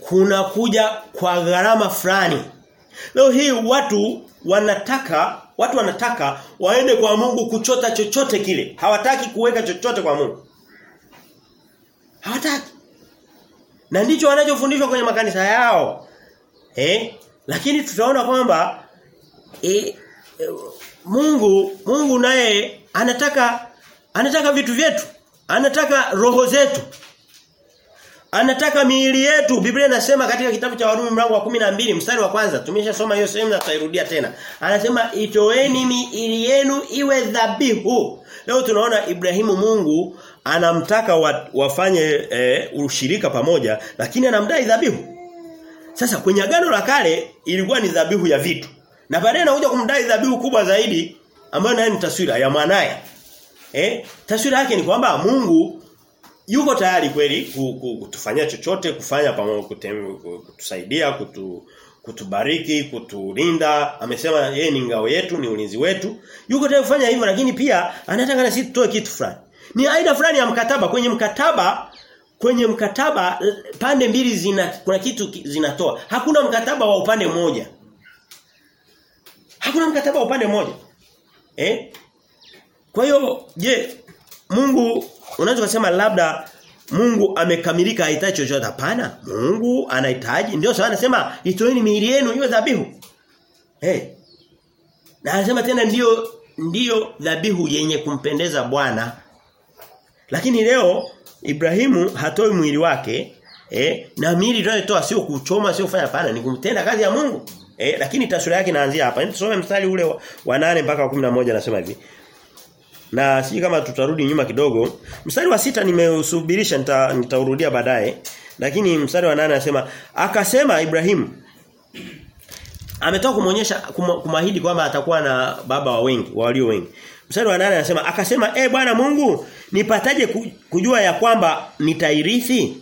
kuna kuja kwa gharama fulani. Leo hii watu wanataka watu wanataka waende kwa Mungu kuchota chochote kile. Hawataki kuweka chochote kwa Mungu. Hawataki. Na ndicho wanachofundishwa kwenye makanisa yao. Eh? Lakini tutaona kwamba eh, Mungu Mungu naye anataka anataka vitu vyetu. Anataka roho zetu. Anataka miili yetu. Biblia inasema katika kitabu cha Warumi mlango wa 12 mstari wa kwanza tumeshasoma hiyo sehemu na tutairudia tena. Anasema itoeni miili yenu iwe dhabihu. Leo tunaona Ibrahimu Mungu anamtaka wa, wafanye e, ushirika pamoja lakini anamdai dhabihu. Sasa kwenye agano la kale ilikuwa ni dhabihu ya vitu. Na baadaye anakuja kumdai dhabihu kubwa zaidi ambayo nayo ni taswira ya mwanaye. Eh? Taswira yake ni kwamba Mungu yuko tayari kweli kutufanyia chochote, kufanya pamoja kutusaidia, kutu kutubariki, kutulinda. Amesema yeye ni ngao yetu, ni ulinzi wetu. Yuko tayari kufanya hivyo lakini pia anataka na sisi tutoe kitu fulani. Ni aina fulani ya mkataba. Kwenye mkataba kwenye mkataba pande mbili zina kuna kitu zinatoa. Hakuna mkataba wa upande mmoja. Hakuna mkataba wa upande mmoja. Eh? Kwa hiyo je, Mungu unaweza kusema labda Mungu amekamilika hahitaji chochote hapana. Mungu anahitaji ndio sawa anasema itoeni miili yenu iwe dhabihu. Eh. Na anasema tena ndio ndio dhabihu yenye kumpendeza Bwana. Lakini leo Ibrahimu hatoi mwili wake eh na miili tunayotoa sio kuchoma sio kufanya pana ni kumtenda kazi ya Mungu. Eh lakini taswira yake inaanzia hapa. Tusome mstari ule wa, wa 8 mpaka wa 11 anasema hivi. Na sisi kama tutarudi nyuma kidogo. Mstari wa sita nimeusubirisha nita, baadaye. Lakini mstari wa 8 anasema akasema Ibrahimu ametoka kumuonyesha kumahidi kwamba atakuwa na baba wa wengi, walio wengi. Mstari wa 8 anasema akasema e Bwana Mungu nipataje kujua ya kwamba nitairithi?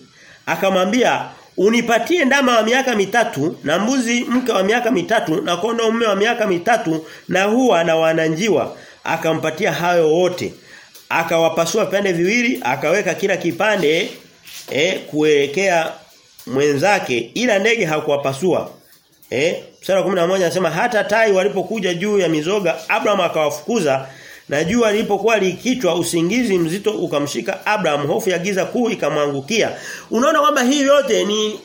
Akamwambia unipatie ndama wa miaka mitatu na mbuzi mke wa miaka mitatu na kondoo mume wa miaka mitatu na huwa na wananjiwa. Akampatia hayo wote. Akawapasua pande viwili akaweka kila kipande eh kuelekea mwenzake ila ndege hakuwapasua. Eh mstari wa 11 anasema hata tai walipokuja juu ya mizoga Abraham akawafukuza na jua lilipokuwa likichwa usingizi mzito ukamshika Abraham hofu ya giza kuu ikamwangukia. Unaona kwamba hii yote ni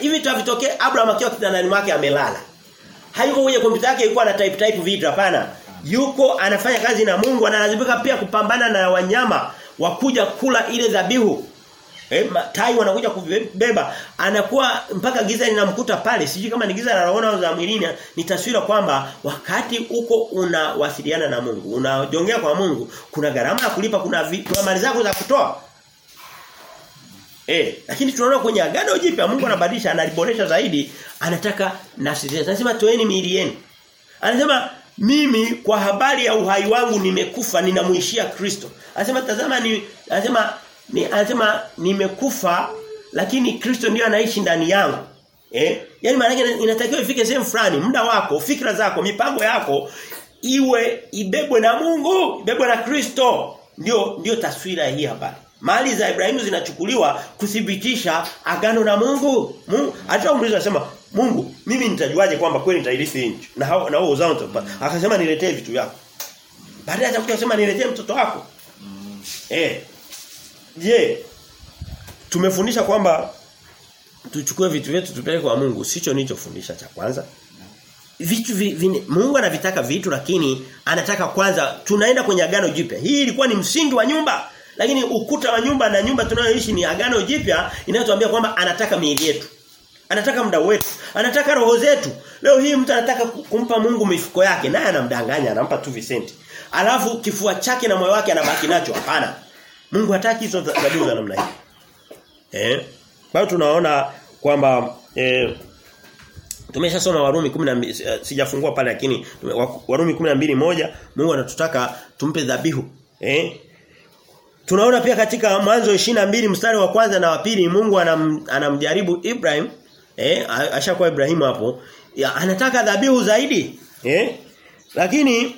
hivi tavitokee Abraham akiwa kitandani mwake amelala. Hayuko kwenye kompyuta yake yuko ana type type vitu hapana. Yuko anafanya kazi na Mungu analazimika pia kupambana na wanyama wakuja kula ile dhabihu. Eh, tai wanakuja kubeba. Anakuwa mpaka giza linamkuta pale. Sijui kama ni giza au za mwilini. Ni taswira kwamba wakati uko unawasiliana na Mungu unajongea kwa Mungu kuna gharama ya kulipa kuna, vi, kuna mali zako za kutoa. Eh, lakini tunaona kwenye agano jipya Mungu anabadilisha analiboresha zaidi. Anataka nafsi zetu anasema toeni miili yenu. Anasema mimi kwa habari ya uhai wangu nimekufa ninamuishia Kristo. Anasema tazama ni anasema ni anasema nimekufa lakini Kristo ndiyo anaishi ndani yangu. Eh? Yaani maana yake inatakiwa ifike sehemu fulani, muda wako, fikra zako, mipango yako iwe ibebwe na Mungu, ibebwe na Kristo. Ndio ndio taswira hii habari. Mali za Ibrahimu zinachukuliwa kuthibitisha agano na Mungu. Mungu atamuuliza anasema Mungu, mimi nitajuaje kwamba kweli nitairithi nchi? Na hao na wao uzao Akasema niletee vitu vyako. Baadaye atakuja kusema niletee mtoto wako. Eh, Je, tumefundisha kwamba tuchukue vitu vyetu tupeleke kwa Mungu, sicho nilichofundisha cha kwanza. Vitu vi, vi, Mungu anavitaka vitu lakini anataka kwanza tunaenda kwenye agano jipya. Hii ilikuwa ni msingi wa nyumba. Lakini ukuta wa nyumba na nyumba tunayoishi ni agano jipya inayotuambia kwamba anataka miili yetu. Anataka muda wetu, anataka roho zetu. Leo hii mtu anataka kumpa Mungu mifuko yake, naye anamdanganya, anampa tu visenti. Alafu kifua chake na moyo wake anabaki nacho. Hapana. Mungu hataki hizo dhabihu za namna hii. Eh? Kwa tunaona kwamba eh tumeshasoma Warumi 12 sijafungua pale lakini Warumi 12 moja Mungu anatutaka tumpe dhabihu. Eh? Tunaona pia katika mwanzo mbili mstari wa kwanza na wa pili Mungu anam, anamjaribu Ibrahim eh ashakuwa Ibrahimu hapo ya, anataka dhabihu zaidi eh lakini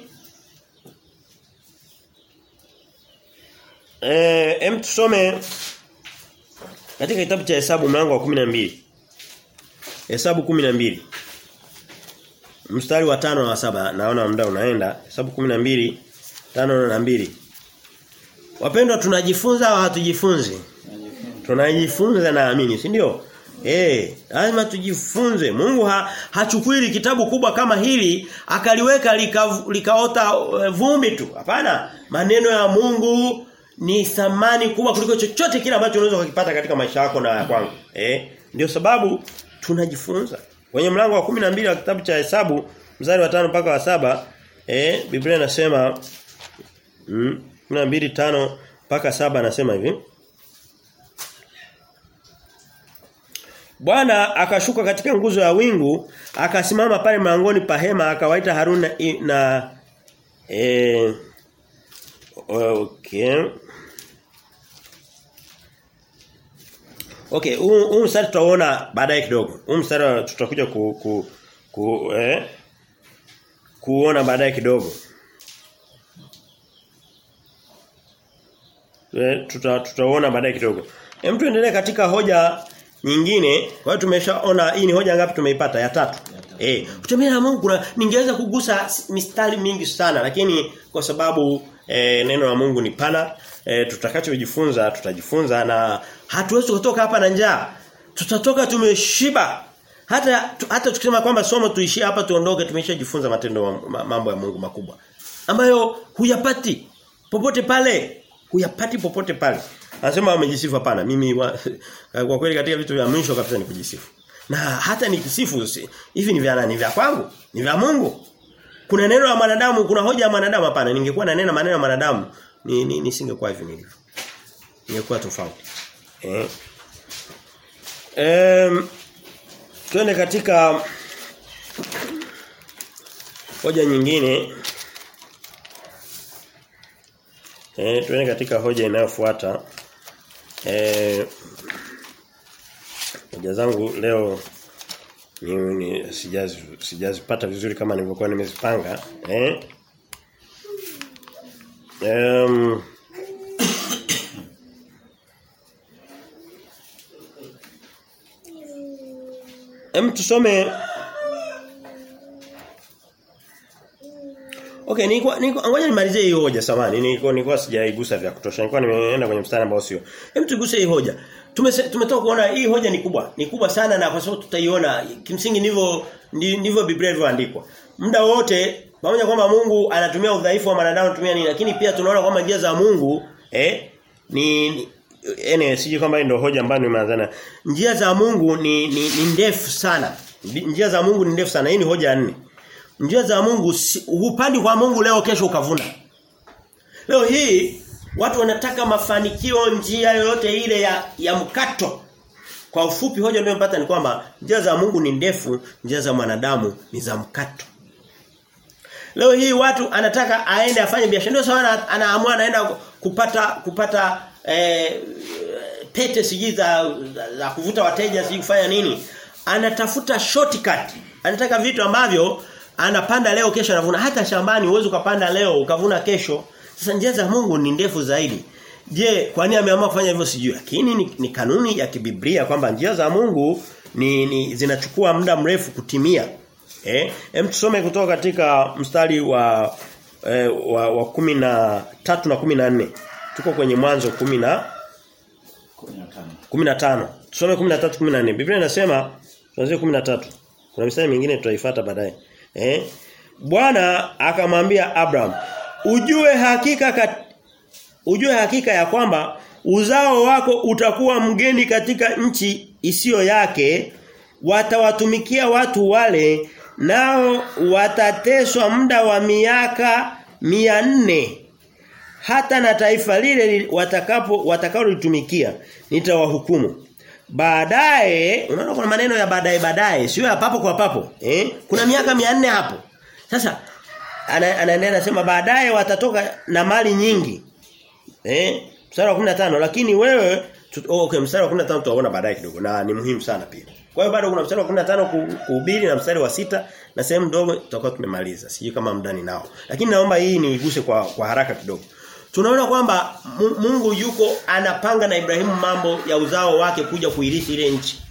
Eh, em tusome katika kitabu cha Hesabu mlango wa 12. Hesabu 12. Mstari wa tano na wa saba naona muda unaenda. Hesabu 12 tano na mbili. Wapendwa tunajifunza au hatujifunzi? Tunajifunza naamini, si ndio? Eh, lazima tujifunze. Mungu ha, hachukui kitabu kubwa kama hili akaliweka lika, likaota vumbi tu. Hapana, maneno ya Mungu ni thamani kubwa kuliko chochote kile ambacho unaweza kukipata katika maisha yako na ya kwangu. Eh? Ndio sababu tunajifunza. Kwenye mlango wa 12 wa kitabu cha Hesabu, mstari wa 5 mpaka wa saba eh Biblia inasema mm, 12:5 mpaka saba anasema hivi. Bwana akashuka katika nguzo ya wingu, akasimama pale mlangoni pa hema, akawaita Haruna na, na eh okay. Okay, huu huu mstari tutaona baadaye kidogo. Huu mstari tutakuja ku, ku, ku eh kuona baadaye kidogo. Eh tuta, tutaona baadaye kidogo. Hem tuendelee katika hoja nyingine. Kwa hiyo tumeshaona hii ni hoja ngapi tumeipata? Ya tatu. Eh, kutembea na Mungu kuna ningeweza kugusa mistari mingi sana lakini kwa sababu e, neno la Mungu ni pana. E, tutakachojifunza tutajifunza na hatuwezi kutoka hapa na njaa. Tutatoka tumeshiba. Hata tu, hata tukisema kwamba somo tuishie hapa tuondoke tumeshajifunza matendo mambo ya Mungu makubwa. Ambayo huyapati popote pale. Huyapati popote pale. Anasema wamejisifu hapana. Mimi wa, *laughs* kwa kweli katika vitu vya mwisho kabisa ni kujisifu. Na hata nikisifu hivi ni vya nani? Vya kwangu? Ni vya Mungu kuna neno la mwanadamu kuna hoja ya mwanadamu hapana. Ningekuwa na neno maneno ya mwanadamu ni, ni hivi nilivyo. Ningekuwa tofauti. Eh. Em twende katika hoja nyingine. Eh twende katika hoja inayofuata. Eh hoja zangu leo ni sijazi sijazipata vizuri kama nilivyokuwa nimezipanga eh um, Em tusome Okay, niko niko ngoja nimalizie hii hoja samani. Niko nilikuwa sijaigusa vya kutosha. Nilikuwa nimeenda kwenye mstari ambao sio. Hem tuguse hii hoja. Tumetoka kuona hii hoja ni kubwa. Ni kubwa sana na kwa sababu tutaiona kimsingi ndivyo ndivyo Biblia ilivyoandikwa. Muda wote pamoja kwamba Mungu anatumia udhaifu wa wanadamu anatumia nini lakini pia tunaona kwamba njia za Mungu eh ni ene sije kwamba ndio hoja ambayo nimeanzana. Njia za Mungu ni ni, ni ndefu sana. Njia za Mungu ni ndefu sana. Hii ni hoja ya nne. Njia za Mungu hupandi kwa Mungu leo kesho ukavuna. Leo hii watu wanataka mafanikio njia yoyote ile ya ya mkato. Kwa ufupi hoja ninayopata ni kwamba njia za Mungu ni ndefu, njia za mwanadamu ni za mkato. Leo hii watu anataka aende afanye biashara. Ndio sawa anaamua anaenda kupata kupata eh, pete siji za, za, za kuvuta wateja siji kufanya nini. Anatafuta shortcut. Anataka vitu ambavyo anapanda leo kesho anavuna. Hata shambani uwezo ukapanda leo ukavuna kesho sasa njia za Mungu ni ndefu zaidi. Je kwa nini ameamua kufanya hivyo sijui lakini ni, ni kanuni ya kibiblia kwamba njia za Mungu ni, ni zinachukua muda mrefu kutimia. Eh hem tusome kutoka katika mstari wa eh, wa, wa kumi na tatu na kumi na nne. Tuko kwenye mwanzo kumi na 15 tusome 13 14 Biblia inasema tuanze 13 kuna mistari mingine tutaifuata baadaye. Eh Bwana akamwambia Abraham ujue hakika kat, ujue hakika ya kwamba uzao wako utakuwa mgeni katika nchi isiyo yake. Watawatumikia watu wale nao watateswa muda wa miaka mia nne. Hata na taifa lile watakapo watakaolitumikia nitawahukumu. Baadaye unaona kuna maneno ya baadaye baadaye sio ya papo kwa papo eh? Kuna miaka 400 hapo. Sasa anaendelea ana, anasema baadaye watatoka na mali nyingi. Eh? Mstari wa 15 lakini wewe oh, okay mstari wa 15 tutaona baadaye kidogo na ni muhimu sana pia. Kwa hiyo bado kuna mstari wa 15 kuhubiri na mstari wa sita na sehemu ndogo tutakuwa tumemaliza. Sijui kama mdani nao. Lakini naomba hii niiguse kwa kwa haraka kidogo. Tunaona kwamba Mungu yuko anapanga na Ibrahimu mambo ya uzao wake kuja kuirithi ile nchi.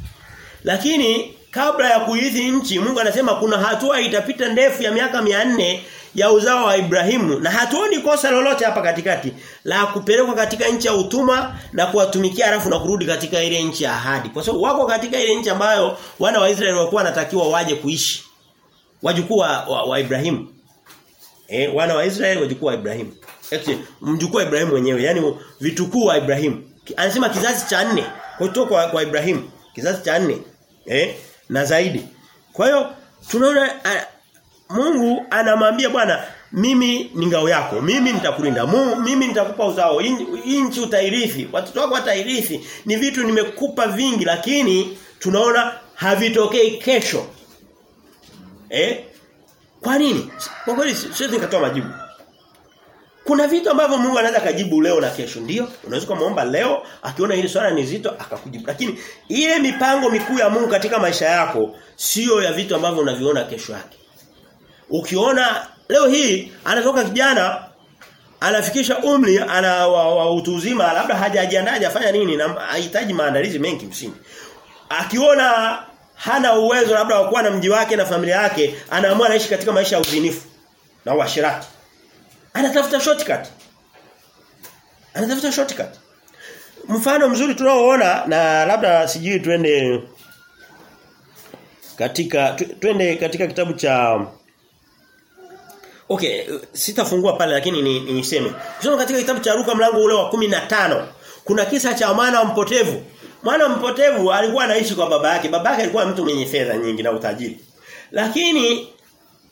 Lakini kabla ya kuirithi nchi Mungu anasema kuna hatua itapita ndefu ya miaka 400 ya uzao wa Ibrahimu na hatuoni kosa lolote hapa katikati la kupelekwa katika nchi ya utumwa na kuwatumikia alafu na kurudi katika ile nchi ya ahadi. Kwa sababu wako katika ile nchi ambayo wana wa Israeli walikuwa wanatakiwa waje kuishi. Wajukuu wa, wa, wa Ibrahimu. Eh wana wa Israeli wajukuu wa Ibrahimu. Eti mjukuu wa Ibrahimu mwenyewe, yani vitukuu wa Ibrahimu. Anasema kizazi cha nne kutoka kwa, kwa Ibrahimu, kizazi cha nne. Eh na zaidi. Kwa hiyo tunaona Mungu anamwambia Bwana mimi ni ngao yako. Mimi nitakulinda. Mimi nitakupa uzao. inchi utairithi. Watoto wako watairithi. Ni vitu nimekupa vingi lakini tunaona havitokei kesho. Eh? Kwa nini? Kwa kweli siwezi nikatoa majibu. Kuna vitu ambavyo Mungu anaweza kajibu leo na kesho, ndio? Unaweza kumuomba leo, akiona hili swala ni zito akakujibu. Lakini ile mipango mikuu ya Mungu katika maisha yako sio ya vitu ambavyo unaviona kesho yake. Ukiona leo hii anatoka kijana anafikisha umri ana wa, wa utu uzima labda hajajiandaa hajafanya nini na hahitaji maandalizi mengi msingi. Akiona hana uwezo labda wa kuwa na mji wake na familia yake anaamua anaishi katika maisha ya uzinifu na uasherati. Anatafuta shortcut. Anatafuta shortcut. Mfano mzuri tunaoona na labda sijui twende katika twende katika kitabu cha Okay, sitafungua pale lakini ni niseme. Kusoma katika kitabu cha Luka mlango ule wa 15 kuna kisa cha mwana mpotevu. Mwana mpotevu alikuwa anaishi kwa baba yake. Baba yake alikuwa mtu mwenye fedha nyingi na utajiri. Lakini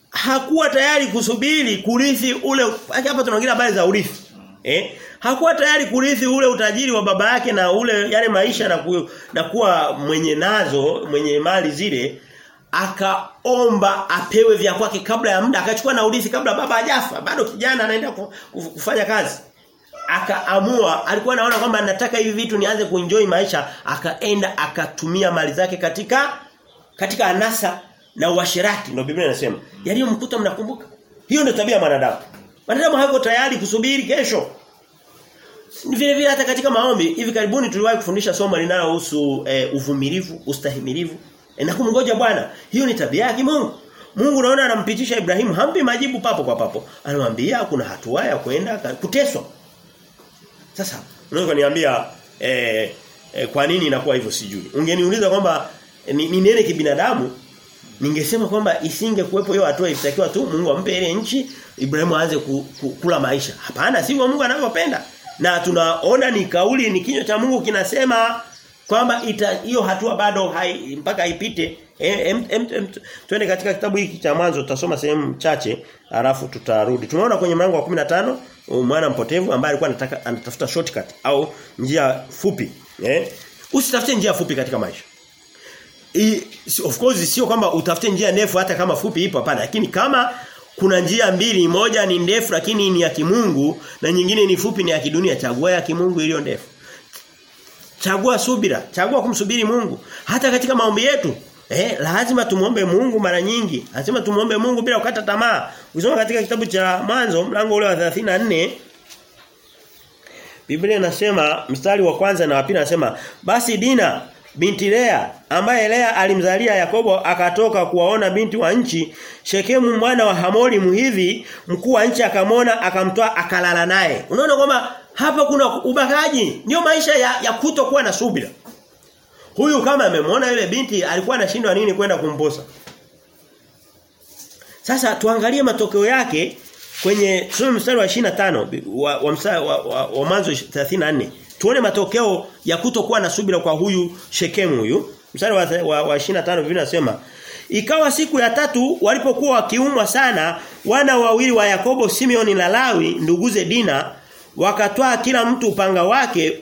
hakuwa tayari kusubiri kurithi ule hapa tunaongelea habari za urithi. Eh? Hakuwa tayari kurithi ule utajiri wa baba yake na ule yale maisha na, ku, na kuwa mwenye nazo, mwenye mali zile akaomba apewe vya kwake kabla ya muda akachukua na urithi kabla baba hajafa. Bado kijana anaenda kufanya kazi. Akaamua alikuwa anaona kwamba nataka hivi vitu nianze kuenjoy maisha akaenda akatumia mali zake katika katika anasa na uasherati. Ndio Biblia inasema yaliyomkuta mnakumbuka. Hiyo ndio tabia ya mwanadamu. Mwanadamu hayuko tayari kusubiri kesho. Vile vile hata katika maombi hivi karibuni tuliwahi kufundisha somo linalohusu e, uvumilivu ustahimilivu E, na kumngoja Bwana. Hiyo ni tabia yake Mungu. Mungu naona anampitisha Ibrahimu hampi majibu papo kwa papo. Anamwambia kuna hatua ya kwenda kuteswa. Sasa unaweza kuniambia eh, eh, kwa nini inakuwa hivyo sijui. Ungeniuliza kwamba eh, ni, ni nene kibinadamu ningesema kwamba isinge kuwepo hiyo hatua ilitakiwa tu Mungu ampe ile nchi Ibrahimu aanze ku, ku, kula maisha. Hapana, sivyo Mungu anavyopenda. Na tunaona ni kauli ni kinywa cha Mungu kinasema kwamba hiyo hatua bado hai, mpaka ipite. Em, twende katika kitabu hiki cha mwanzo tutasoma sehemu chache alafu tutarudi. Tumeona kwenye mlango wa 15 mwana mpotevu ambaye alikuwa anataka anatafuta shortcut au njia fupi. Eh usitafute njia fupi katika maisha. I, of course sio kwamba utafute njia ndefu hata kama fupi ipo hapana lakini kama kuna njia mbili moja ni ndefu lakini ni ya kimungu na nyingine ni fupi ni ya kidunia chagua ya kimungu iliyo ndefu Chagua subira, chagua kumsubiri Mungu. Hata katika maombi yetu, eh lazima tumuombe Mungu mara nyingi. Lazima tumuombe Mungu bila kukata tamaa. Ukisoma katika kitabu cha Mwanzo mlango ule wa 34 Biblia inasema mstari wa kwanza na wa pili anasema basi Dina binti Lea ambaye Lea alimzalia Yakobo akatoka kuwaona binti wa nchi Shekemu mwana wa Hamori muhivi mkuu wa nchi akamona akamtoa akalala naye. Unaona kwamba hapa kuna ubakaji. Ndio maisha ya, ya kutokuwa na subira. Huyu kama amemwona yule binti alikuwa anashindwa nini kwenda kumposa. Sasa tuangalie matokeo yake kwenye tusome mstari wa 25 wa wa, mstari, wa, wa, wa mwanzo 34. Tuone matokeo ya kutokuwa na subira kwa huyu Shekemu huyu. Mstari wa, wa, wa 25 Biblia inasema Ikawa siku ya tatu walipokuwa wakiumwa sana wana wawili wa Yakobo Simeoni na Lawi nduguze Dina wakatwaa kila mtu upanga wake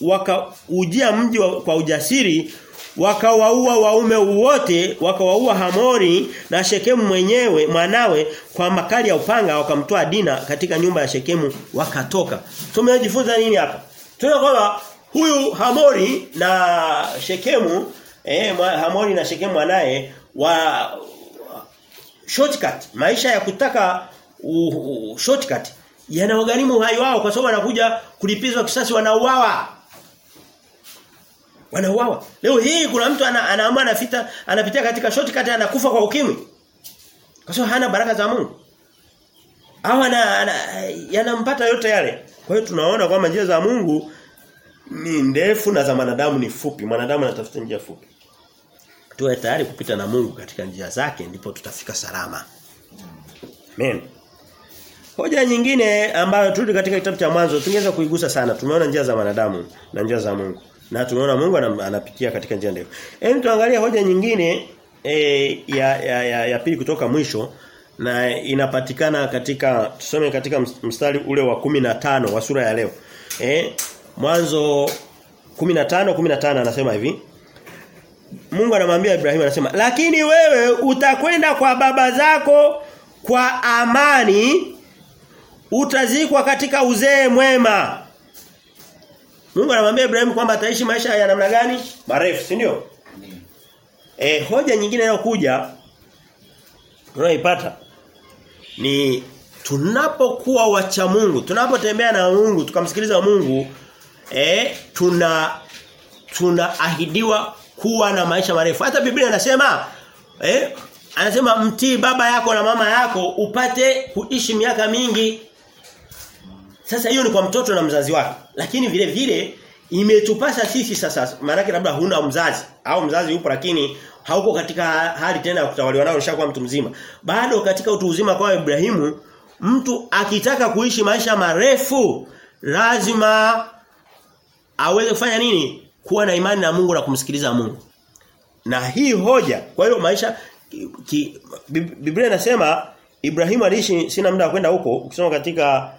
wakaujia mji wa, kwa ujasiri wakawaua waume wote wakawaua Hamori na Shekemu mwenyewe mwanawe kwa makali ya upanga wakamtoa Dina katika nyumba ya Shekemu wakatoka. Tumejifunza nini hapa? Tunaona huyu Hamori na Shekemu eh Hamori na Shekemu mwanae wa shortcut maisha ya kutaka uh, uh, shortcut yanawagharimu uhai wao kwa sababu anakuja kulipizwa kisasi wanauawa. Wanauawa. Leo hii kuna mtu ana, anaamua anafita anapitia katika shortcut anakufa kwa ukimwi. Kwa sababu hana baraka za Mungu. Au ana, ana yanampata yote yale. Kwa hiyo tunaona kwamba njia za Mungu ni ndefu na za mwanadamu ni fupi. Mwanadamu anatafuta njia fupi. Tuwe tayari kupita na Mungu katika njia zake ndipo tutafika salama. Amen. Hoja nyingine ambayo turudi katika kitabu cha mwanzo tungeweza kuigusa sana. Tumeona njia za wanadamu na njia za Mungu. Na tumeona Mungu anapitia katika njia ndefu. Hebu tuangalie hoja nyingine e, ya, ya, ya, ya pili kutoka mwisho na inapatikana katika tusome katika mstari ule wa 15 wa sura ya leo. Eh mwanzo 15 15 anasema hivi. Mungu anamwambia Ibrahimu anasema, "Lakini wewe utakwenda kwa baba zako kwa amani utazikwa katika uzee mwema." Mungu anamwambia Ibrahimu kwamba ataishi maisha ya namna gani? Marefu, si ndio? Eh hoja nyingine inayokuja tunaipata ni tunapokuwa wacha Mungu, tunapotembea na Mungu, tukamsikiliza Mungu, eh tuna tunaahidiwa kuwa na maisha marefu. Hata Biblia anasema eh anasema mtii baba yako na mama yako upate kuishi miaka mingi. Sasa hiyo ni kwa mtoto na mzazi wake. Lakini vile vile imetupasa sisi sasa maana labda huna mzazi au mzazi yupo lakini hauko katika hali tena ya kutawaliwa nao ushakuwa mtu mzima. Bado katika utu uzima kwa Ibrahimu mtu akitaka kuishi maisha marefu lazima aweze kufanya nini? Kuwa na imani na Mungu na kumsikiliza Mungu. Na hii hoja, kwa hiyo maisha ki, ki, Biblia inasema Ibrahimu aliishi sina muda wa kwenda huko ukisoma katika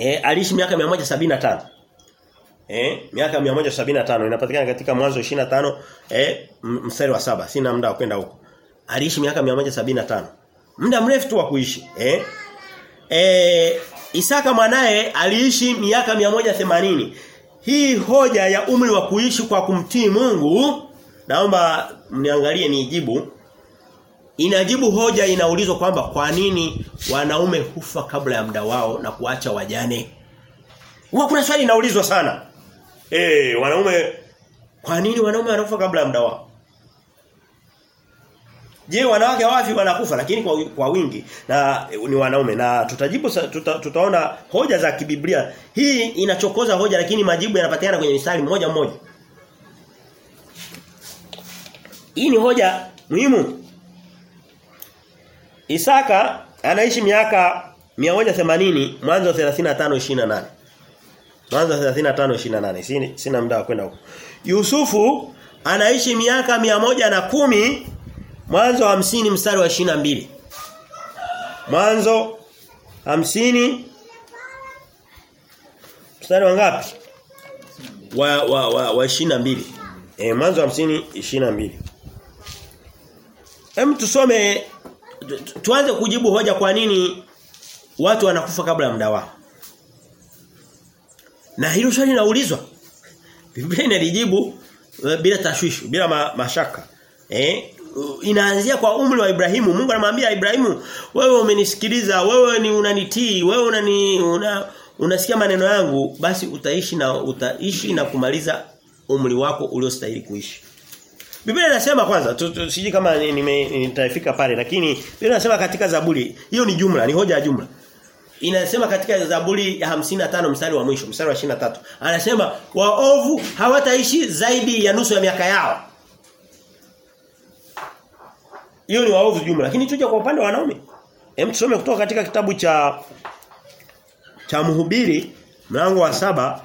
eh aliishi miaka 175. Eh miaka 175 inapatikana katika mwanzo 25 eh mstari wa saba sina muda wa kwenda huko. Aliishi miaka 175. Muda mrefu tu wa kuishi, eh? Eh Isaka mwanae aliishi miaka 180. Hii hoja ya umri wa kuishi kwa kumtii Mungu naomba mniangalie niijibu inajibu hoja inaulizwa kwamba kwa nini wanaume hufa kabla ya muda wao na kuacha wajane huwa kuna swali inaulizwa sana eh wanaume kwa nini wanaume wanakufa kabla ya muda wao Je, wanawake wafi wanakufa lakini kwa, kwa wingi na ni wanaume na tutajibu tuta, tutaona hoja za kibiblia. Hii inachokoza hoja lakini majibu yanapatikana kwenye mstari mmoja mmoja. Hii ni hoja muhimu. Isaka anaishi miaka 180 mwanzo 35 28. Mwanzo 35 28. Sina, sina muda wa kwenda huko. Yusufu anaishi miaka 110 Mwanzo hamsini mstari wa ishina mbili Mwanzo hamsini mstari wa ngapi? Wa wa wa, wa ishina mbili Eh mwanzo hamsini ishina mbili Hem tusome tuanze kujibu hoja kwa nini watu wanakufa kabla ya muda wao. Na hilo swali linaulizwa. Biblia inalijibu bila tashwishi, bila ma, mashaka. Eh inaanzia kwa umri wa Ibrahimu. Mungu anamwambia Ibrahimu, wewe umenisikiliza, wewe ni unanitii, wewe unani una, unasikia maneno yangu, basi utaishi na utaishi na kumaliza umri wako uliostahili kuishi. Biblia inasema kwanza sijui kama nitaifika pale lakini Biblia inasema katika Zaburi, hiyo ni jumla, ni hoja ya jumla. Inasema katika Zaburi ya 55 mstari wa mwisho, mstari wa 23. Anasema waovu hawataishi zaidi ya nusu ya miaka yao. Hiyo ni waovu jumla. Lakini tuje kwa upande wa wanaume. Hem tusome kutoka katika kitabu cha cha Mhubiri mlango wa saba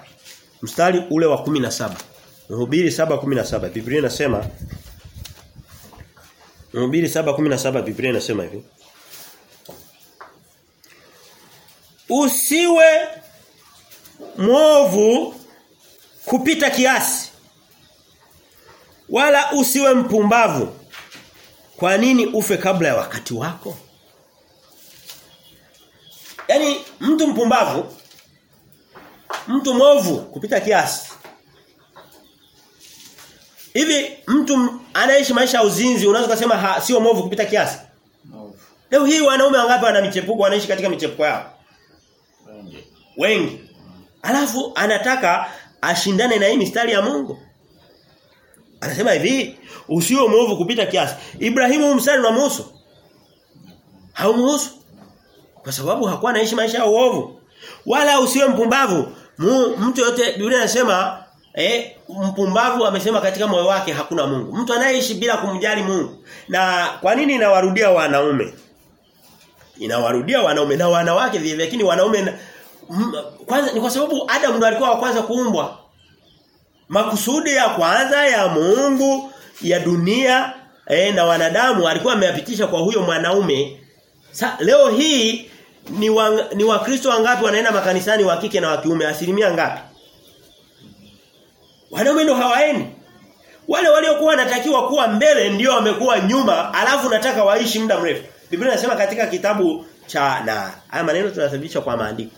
mstari ule wa 17. Mhubiri 7:17. Biblia inasema Mhubiri 7:17 Biblia inasema hivi. Usiwe mwovu kupita kiasi. Wala usiwe mpumbavu. Kwa nini ufe kabla ya wakati wako? Yaani mtu mpumbavu mtu mwovu kupita kiasi. Hivi mtu anaishi maisha ya uzinzi unaweza kusema sio mwovu kupita kiasi? Mwovu. Leo hii wanaume wangapi wana michepuko wanaishi katika michepuko yao? Wengi. Wengi. Alafu anataka ashindane na hii mistari ya Mungu. Anasema hivi, usio mwovu kupita kiasi. Ibrahimu mstari unamhusu? Haumhusu. Kwa sababu hakuwa anaishi maisha ya uovu. Wala usiwe mpumbavu. Mtu yote Biblia inasema eh mpumbavu amesema katika moyo wake hakuna Mungu. Mtu anayeishi bila kumjali Mungu. Na kwa nini inawarudia wanaume? inawarudia wanaume na wanawake vile lakini wanaume na, m, kwanza ni kwa sababu Adam ndo alikuwa wa kwanza kuumbwa. Makusudi ya kwanza ya Mungu ya dunia eh, na wanadamu alikuwa ameyapitisha kwa huyo mwanaume. Sa, leo hii ni wa, ni wakristo wangapi wanaenda makanisani wa kike na wa kiume asilimia ngapi? Wanaume ndo hawaeni. Wale waliokuwa wanatakiwa kuwa mbele ndio wamekuwa nyuma, alafu nataka waishi muda mrefu. Biblia inasema katika kitabu cha na haya maneno tunathibitisha kwa maandiko.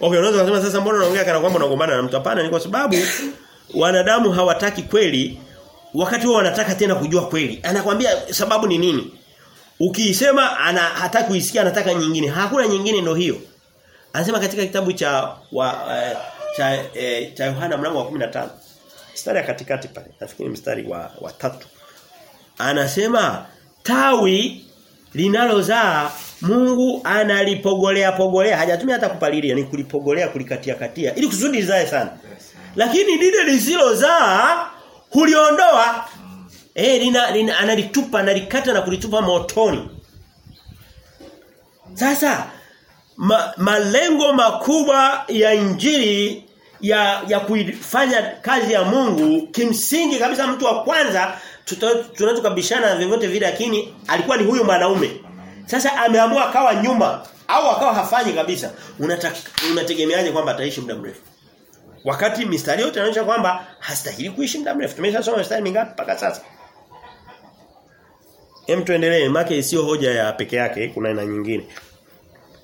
Okay, unaweza kusema sasa mbona unaongea kana kwamba unagombana na mtu hapana ni kwa sababu wanadamu hawataki kweli wakati wao wanataka tena kujua kweli. Anakwambia sababu ni nini? Ukiisema ana hataki kuisikia anataka nyingine. Hakuna nyingine ndio hiyo. Anasema katika kitabu cha wa eh, cha e, cha Yohana mlango wa 15 mstari ya katikati pale nafikiri mstari wa wa tatu. Anasema tawi linalozaa Mungu analipogolea pogolea. Hajatumia hata kupalilia ni kulipogolea kulikatia katia ili kusudi lizae sana. Lakini lile lisilozaa huliondoa. Eh lina, lina analitupa analikata na kulitupa motoni. Sasa ma, malengo makubwa ya injili ya ya kuifanya kazi ya Mungu kimsingi kabisa mtu wa kwanza tunaweza tukabishana na vyovyote vile lakini alikuwa ni huyu mwanaume. Sasa ameamua akawa nyuma au akawa hafanyi kabisa. Unategemeaje kwamba ataishi muda mrefu? Wakati mistari yote inaonyesha kwamba hastahili kuishi muda mrefu. Tumeshasoma mistari mingapi mpaka sasa? Hem tuendelee. Make sio hoja ya peke yake kuna aina nyingine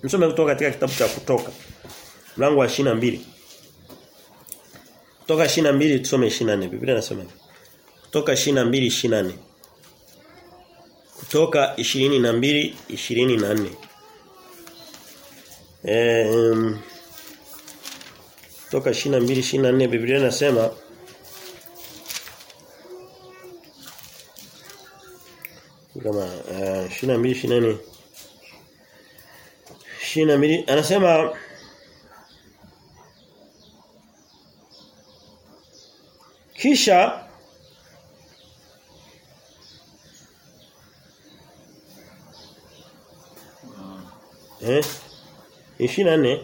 Msome kutoka katika kitabu cha kutoka mlango wa 22 Kutoka 22 tusome 24 Biblia inasema hivi. Kutoka 22 24 Kutoka 22 24 Eh um, Kutoka 22 24 Biblia inasema kama uh, 22 24 22 anasema kisha eh? 24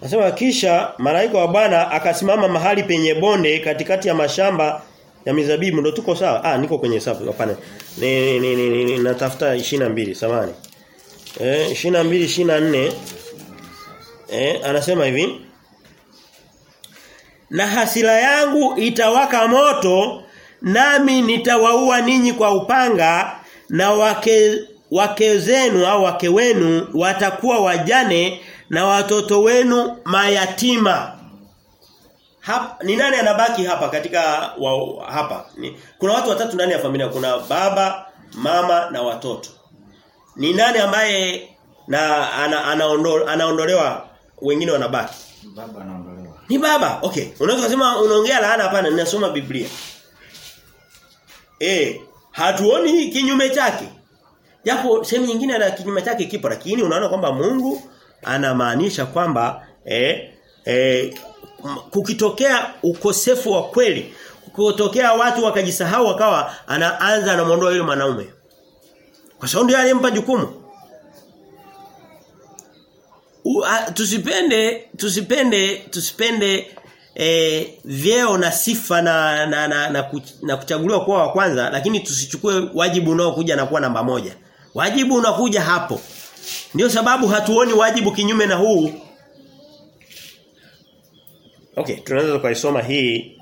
Anasema kisha malaika wa Bwana akasimama mahali penye bonde katikati ya mashamba ya mizabibu. Ndio tuko sawa? Ah niko kwenye safu hapana. Ni, ni, ni, ni, ni natafuta 22 samani eh 22 24 eh anasema hivi na hasira yangu itawaka moto nami nitawaua ninyi kwa upanga na wake wake zenu au wake wenu watakuwa wajane na watoto wenu mayatima Hap, ni nani anabaki hapa katika wa, hapa? Ni, kuna watu watatu ndani ya familia, kuna baba, mama na watoto. Ni nani ambaye na ana, anaondo, anaondolewa wengine wanabaki? Baba anaondolewa. Ni baba. Okay. Unaweza kusema unaongea laana hapana, ninasoma Biblia. Eh, hatuoni kinyume chake. Japo sehemu nyingine ana kinyume chake kipo lakini unaona kwamba Mungu anamaanisha kwamba eh, eh kukitokea ukosefu wa kweli kukitokea watu wakajisahau wakawa anaanza anamuondoa yule mwanaume kwa sababu ndiye aliyempa jukumu. U, a, tusipende tusipende tusipende e, vyeo na sifa na na, na, na, na kuchaguliwa kuwa wa kwanza lakini tusichukue wajibu unaokuja na kuwa namba moja. Wajibu unakuja hapo. Ndio sababu hatuoni wajibu kinyume na huu. Okay, tunaweza kuisoma hii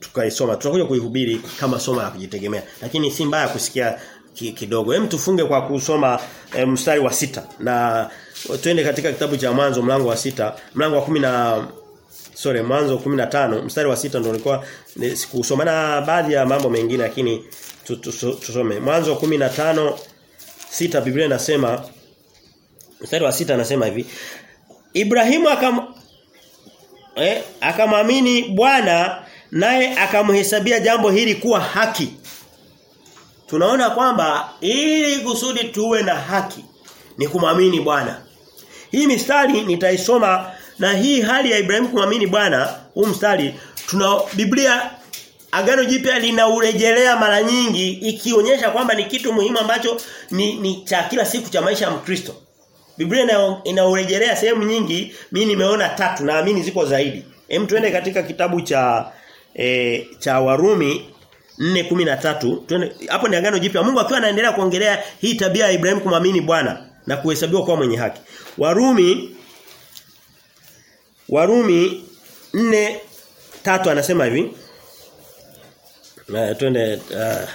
tukaisoma tuka, tutakuja kuihubiri kama somo la kujitegemea. Lakini si mbaya kusikia kidogo. Hem tufunge kwa kusoma e, mstari wa sita. Na twende katika kitabu cha mwanzo mlango wa sita. Mlango wa kumi na sorry mwanzo 15 mstari wa sita ndio nilikuwa sikusoma. Na baadhi ya mambo mengine lakini tusome. Mwanzo 15 sita Biblia inasema mstari wa sita anasema hivi. Ibrahimu akam eh, akamwamini Bwana naye akamhesabia jambo hili kuwa haki. Tunaona kwamba ili kusudi tuwe na haki ni kumwamini Bwana. Hii mistari nitaisoma na hii hali ya Ibrahimu kumwamini Bwana, huu mstari tuna Biblia Agano Jipya linaurejelea mara nyingi ikionyesha kwamba ni kitu muhimu ambacho ni, ni cha kila siku cha maisha ya Mkristo. Biblia inaurejelea sehemu nyingi, mimi nimeona tatu naamini ziko zaidi. Hem tuende katika kitabu cha e, cha Warumi 4:13. Tuende hapo ni agano jipya. Mungu akiwa anaendelea kuongelea hii tabia ya Ibrahim kumwamini Bwana na kuhesabiwa kuwa mwenye haki. Warumi Warumi 4:3 anasema hivi. Na twende uh,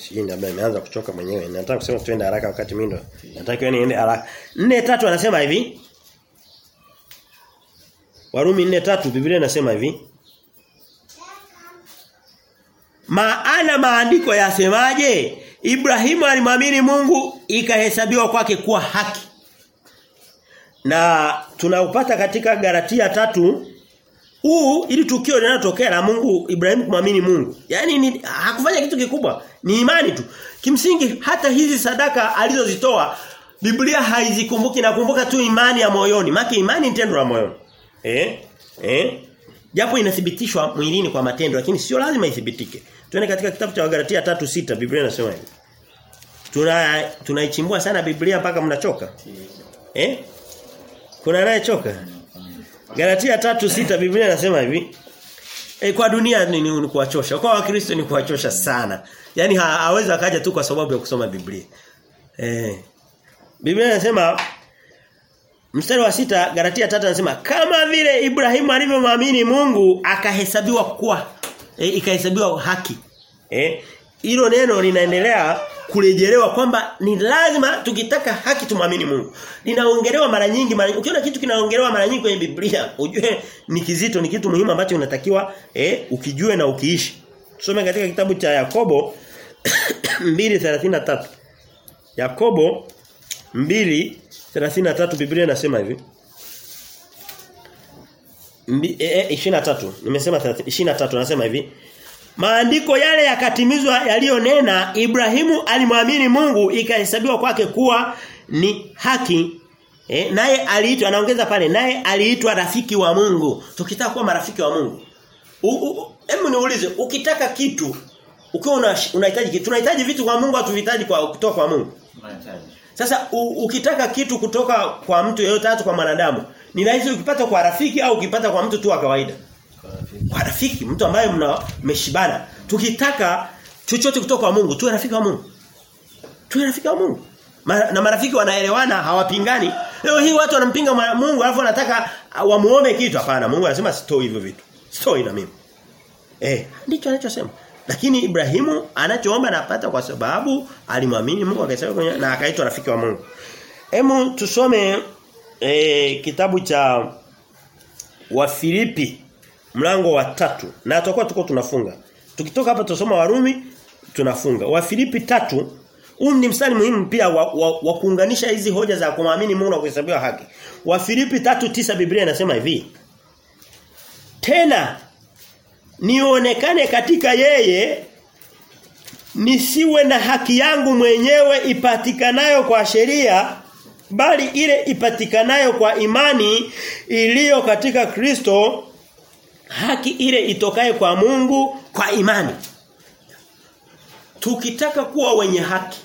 sijui nimeanza kuchoka mwenyewe. Nataka kusema tuende haraka wakati mimi ndo nataka niende haraka. 4:3 anasema hivi. Warumi 4:3 Biblia inasema hivi. Maana maandiko yasemaje? Ibrahimu alimwamini Mungu ikahesabiwa kwake kuwa haki. Na tunaupata katika Galatia tatu huu ili tukio linalotokea la Mungu Ibrahimu kumwamini Mungu. Yaani ni, hakufanya kitu kikubwa, ni imani tu. Kimsingi hata hizi sadaka alizozitoa Biblia haizikumbuki na kumbuka tu imani ya moyoni. Maana imani ni tendo la moyoni. Eh? Eh? Japo inathibitishwa mwilini kwa matendo lakini sio lazima ithibitike. Tuende katika kitabu cha Wagalatia 3:6 Biblia inasema hivi. Tuna tunaichimbua sana Biblia mpaka mnachoka. Eh? Kuna anayechoka? Galatia 3:6 Biblia inasema hivi. E, kwa dunia ni, ni, ni kuwachosha. Kwa Wakristo ni kuwachosha sana. Yaani ha, hawezi akaja tu kwa sababu ya kusoma Biblia. Eh. Biblia inasema Mstari wa sita Galatia tatu anasema kama vile Ibrahimu alivyomwamini Mungu akahesabiwa kuwa e, ikahesabiwa haki. Eh? Hilo neno linaendelea kurejelewa kwamba ni lazima tukitaka haki tumwamini Mungu. Linaongelewa mara nyingi mara ukiona kitu kinaongelewa mara nyingi kwenye Biblia ujue ni kizito ni kitu muhimu ambacho unatakiwa eh ukijue na ukiishi. Tusome katika kitabu cha Yakobo *coughs* 2:33. Yakobo 2:33 Biblia inasema hivi. Mbi, e, e, 23 nimesema 23 nasema hivi Maandiko yale yakatimizwa yaliyonena Ibrahimu alimwamini Mungu ikahesabiwa kwake kuwa ni haki. E, naye aliitwa anaongeza pale naye aliitwa rafiki wa Mungu. Tukitaka kuwa marafiki wa Mungu. Hebu niulize ukitaka kitu ukiwa unahitaji kitu tunahitaji vitu kwa Mungu au kwa kutoka kwa Mungu? Sasa u, ukitaka kitu kutoka kwa mtu yeyote hata kwa mwanadamu ni rahisi ukipata kwa rafiki au ukipata kwa mtu tu wa kawaida kwa rafiki mtu ambaye mmeshibana. Tukitaka chochote kutoka kwa Mungu tuwe rafiki wa Mungu. Tuwe rafiki wa Mungu. Na marafiki wanaelewana hawapingani. Leo hii watu wanampinga Mungu alafu wanataka wamuome kitu. Hapana Mungu anasema sitoi hivyo vitu. Sitoi na mimi. Eh ndicho anachosema. Lakini Ibrahimu anachoomba anapata kwa sababu alimwamini Mungu akasema na akaitwa rafiki wa Mungu. Hemu tusome e, kitabu cha Wafilipi mlango wa tatu na tutakuwa tuko tunafunga. Tukitoka hapa tutasoma Warumi tunafunga. Wa Filipi tatu huu ni mstari muhimu pia wa, wa, wa kuunganisha hizi hoja za kumwamini Mungu na kuhesabiwa haki. Wafilipi tatu tisa Biblia inasema hivi. Tena nionekane katika yeye nisiwe na haki yangu mwenyewe ipatikanayo kwa sheria bali ile ipatikanayo kwa imani iliyo katika Kristo haki ile itokaye kwa Mungu kwa imani. Tukitaka kuwa wenye haki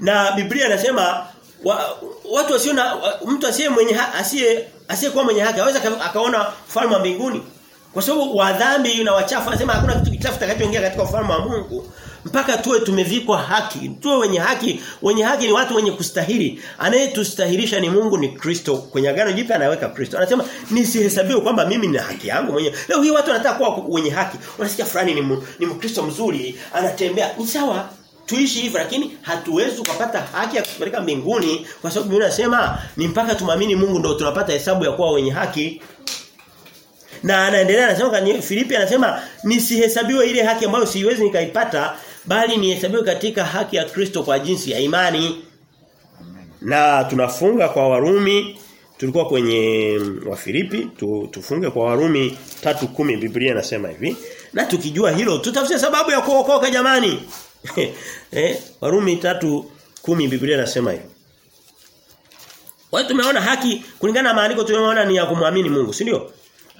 na Biblia inasema wa, watu wasio na mtu asiye mwenye asiye asiyekuwa mwenye haki aweza akaona ufalme wa mbinguni. Kwa sababu wa dhambi na wachafu anasema hakuna kitu kichafu kitakachoingia katika ufalme wa Mungu mpaka tuwe tumevikwa haki. Tuwe wenye haki. Wenye haki ni watu wenye kustahili. Anayetustahilisha ni Mungu ni Kristo. Kwenye agano jipya anaweka Kristo. Anasema nisihesabiwe kwamba mimi nina haki yangu mwenyewe. Leo hii watu wanataka kuwa wenye haki. Wanasikia fulani ni ni Mkristo mzuri, anatembea. Ni sawa. Tuishi hivyo lakini hatuwezi kupata haki ya kupeleka mbinguni kwa sababu Biblia inasema ni mpaka tumamini Mungu ndio tunapata hesabu ya kuwa wenye haki. Na anaendelea anasema kwa Filipi anasema nisihesabiwe ile haki ambayo siwezi nikaipata bali nihesabiwe katika haki ya Kristo kwa jinsi ya imani. Na tunafunga kwa Warumi tulikuwa kwenye Wafilipi tu, tufunge kwa Warumi 3:10 Biblia inasema hivi. Na tukijua hilo tutafute sababu ya kuokoka jamani. *laughs* eh Warumi 3:10 Biblia inasema hivi. Watu tumeona haki kulingana na maandiko tumeona ni ya kumwamini Mungu, si ndio?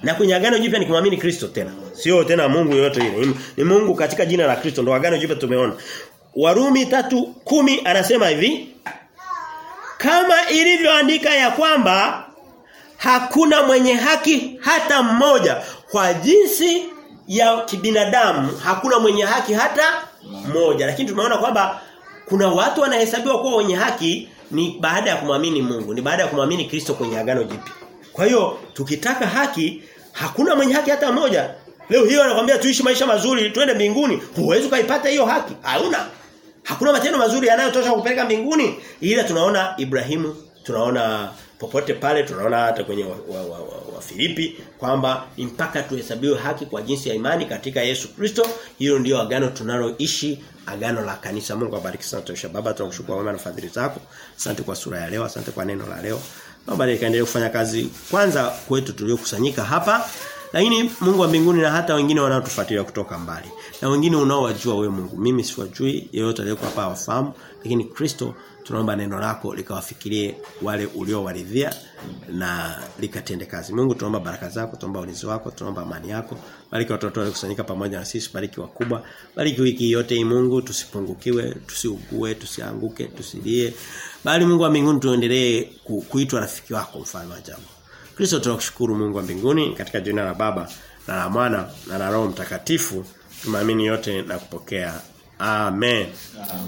Na kwenye agano jipya ni kumwamini Kristo tena. Sio tena Mungu yote ile. Ni- Mungu katika jina la Kristo ndio agano jipya tumeona. Warumi tatu kumi anasema hivi kama ilivyoandika ya kwamba hakuna mwenye haki hata mmoja kwa jinsi ya kibinadamu hakuna mwenye haki hata mmoja lakini tumeona kwamba kuna watu wanahesabiwa kuwa wenye haki ni baada ya kumwamini Mungu ni baada ya kumwamini Kristo kwenye agano jipya kwa hiyo tukitaka haki hakuna mwenye haki hata mmoja leo hiyo anakuambia tuishi maisha mazuri tuende mbinguni huwezi kuipata hiyo haki hauna Hakuna matendo mazuri yanayotosha kupeleka mbinguni ila tunaona Ibrahimu, tunaona popote pale tunaona hata kwenye wa, wa, wa, wa, wa Filipi kwamba mpaka tuhesabiwe haki kwa jinsi ya imani katika Yesu Kristo. Hilo ndio agano tunaloishi, agano la kanisa. Mungu abariki sana tosha. Baba tunakushukuru wema na fadhili zako. Asante kwa sura ya leo, asante kwa neno la leo. Naomba nikaendelee kufanya kazi kwanza kwetu tuliokusanyika hapa lakini Mungu wa mbinguni na hata wengine wanaotufuatilia kutoka mbali. Na wengine unaowajua wewe Mungu. Mimi siwajui, yeyote aliyeko hapa hawafahamu, lakini Kristo tunaomba neno lako likawafikirie wale uliowaridhia na likatende kazi. Mungu tunaomba baraka zako, tunaomba ulinzi wako, tunaomba amani yako. Bariki watoto waliokusanyika pamoja na sisi, bariki wakubwa. Bariki wiki yote hii Mungu, tusipungukiwe, tusiugue, tusianguke, tusilie. Bali Mungu wa mbinguni tuendelee ku, kuitwa rafiki wako mfalme wa jambo. Kristo tunakushukuru Mungu wa mbinguni katika jina la Baba na la Mwana na la Roho Mtakatifu. Tumaamini yote na kupokea. Amen. Amen.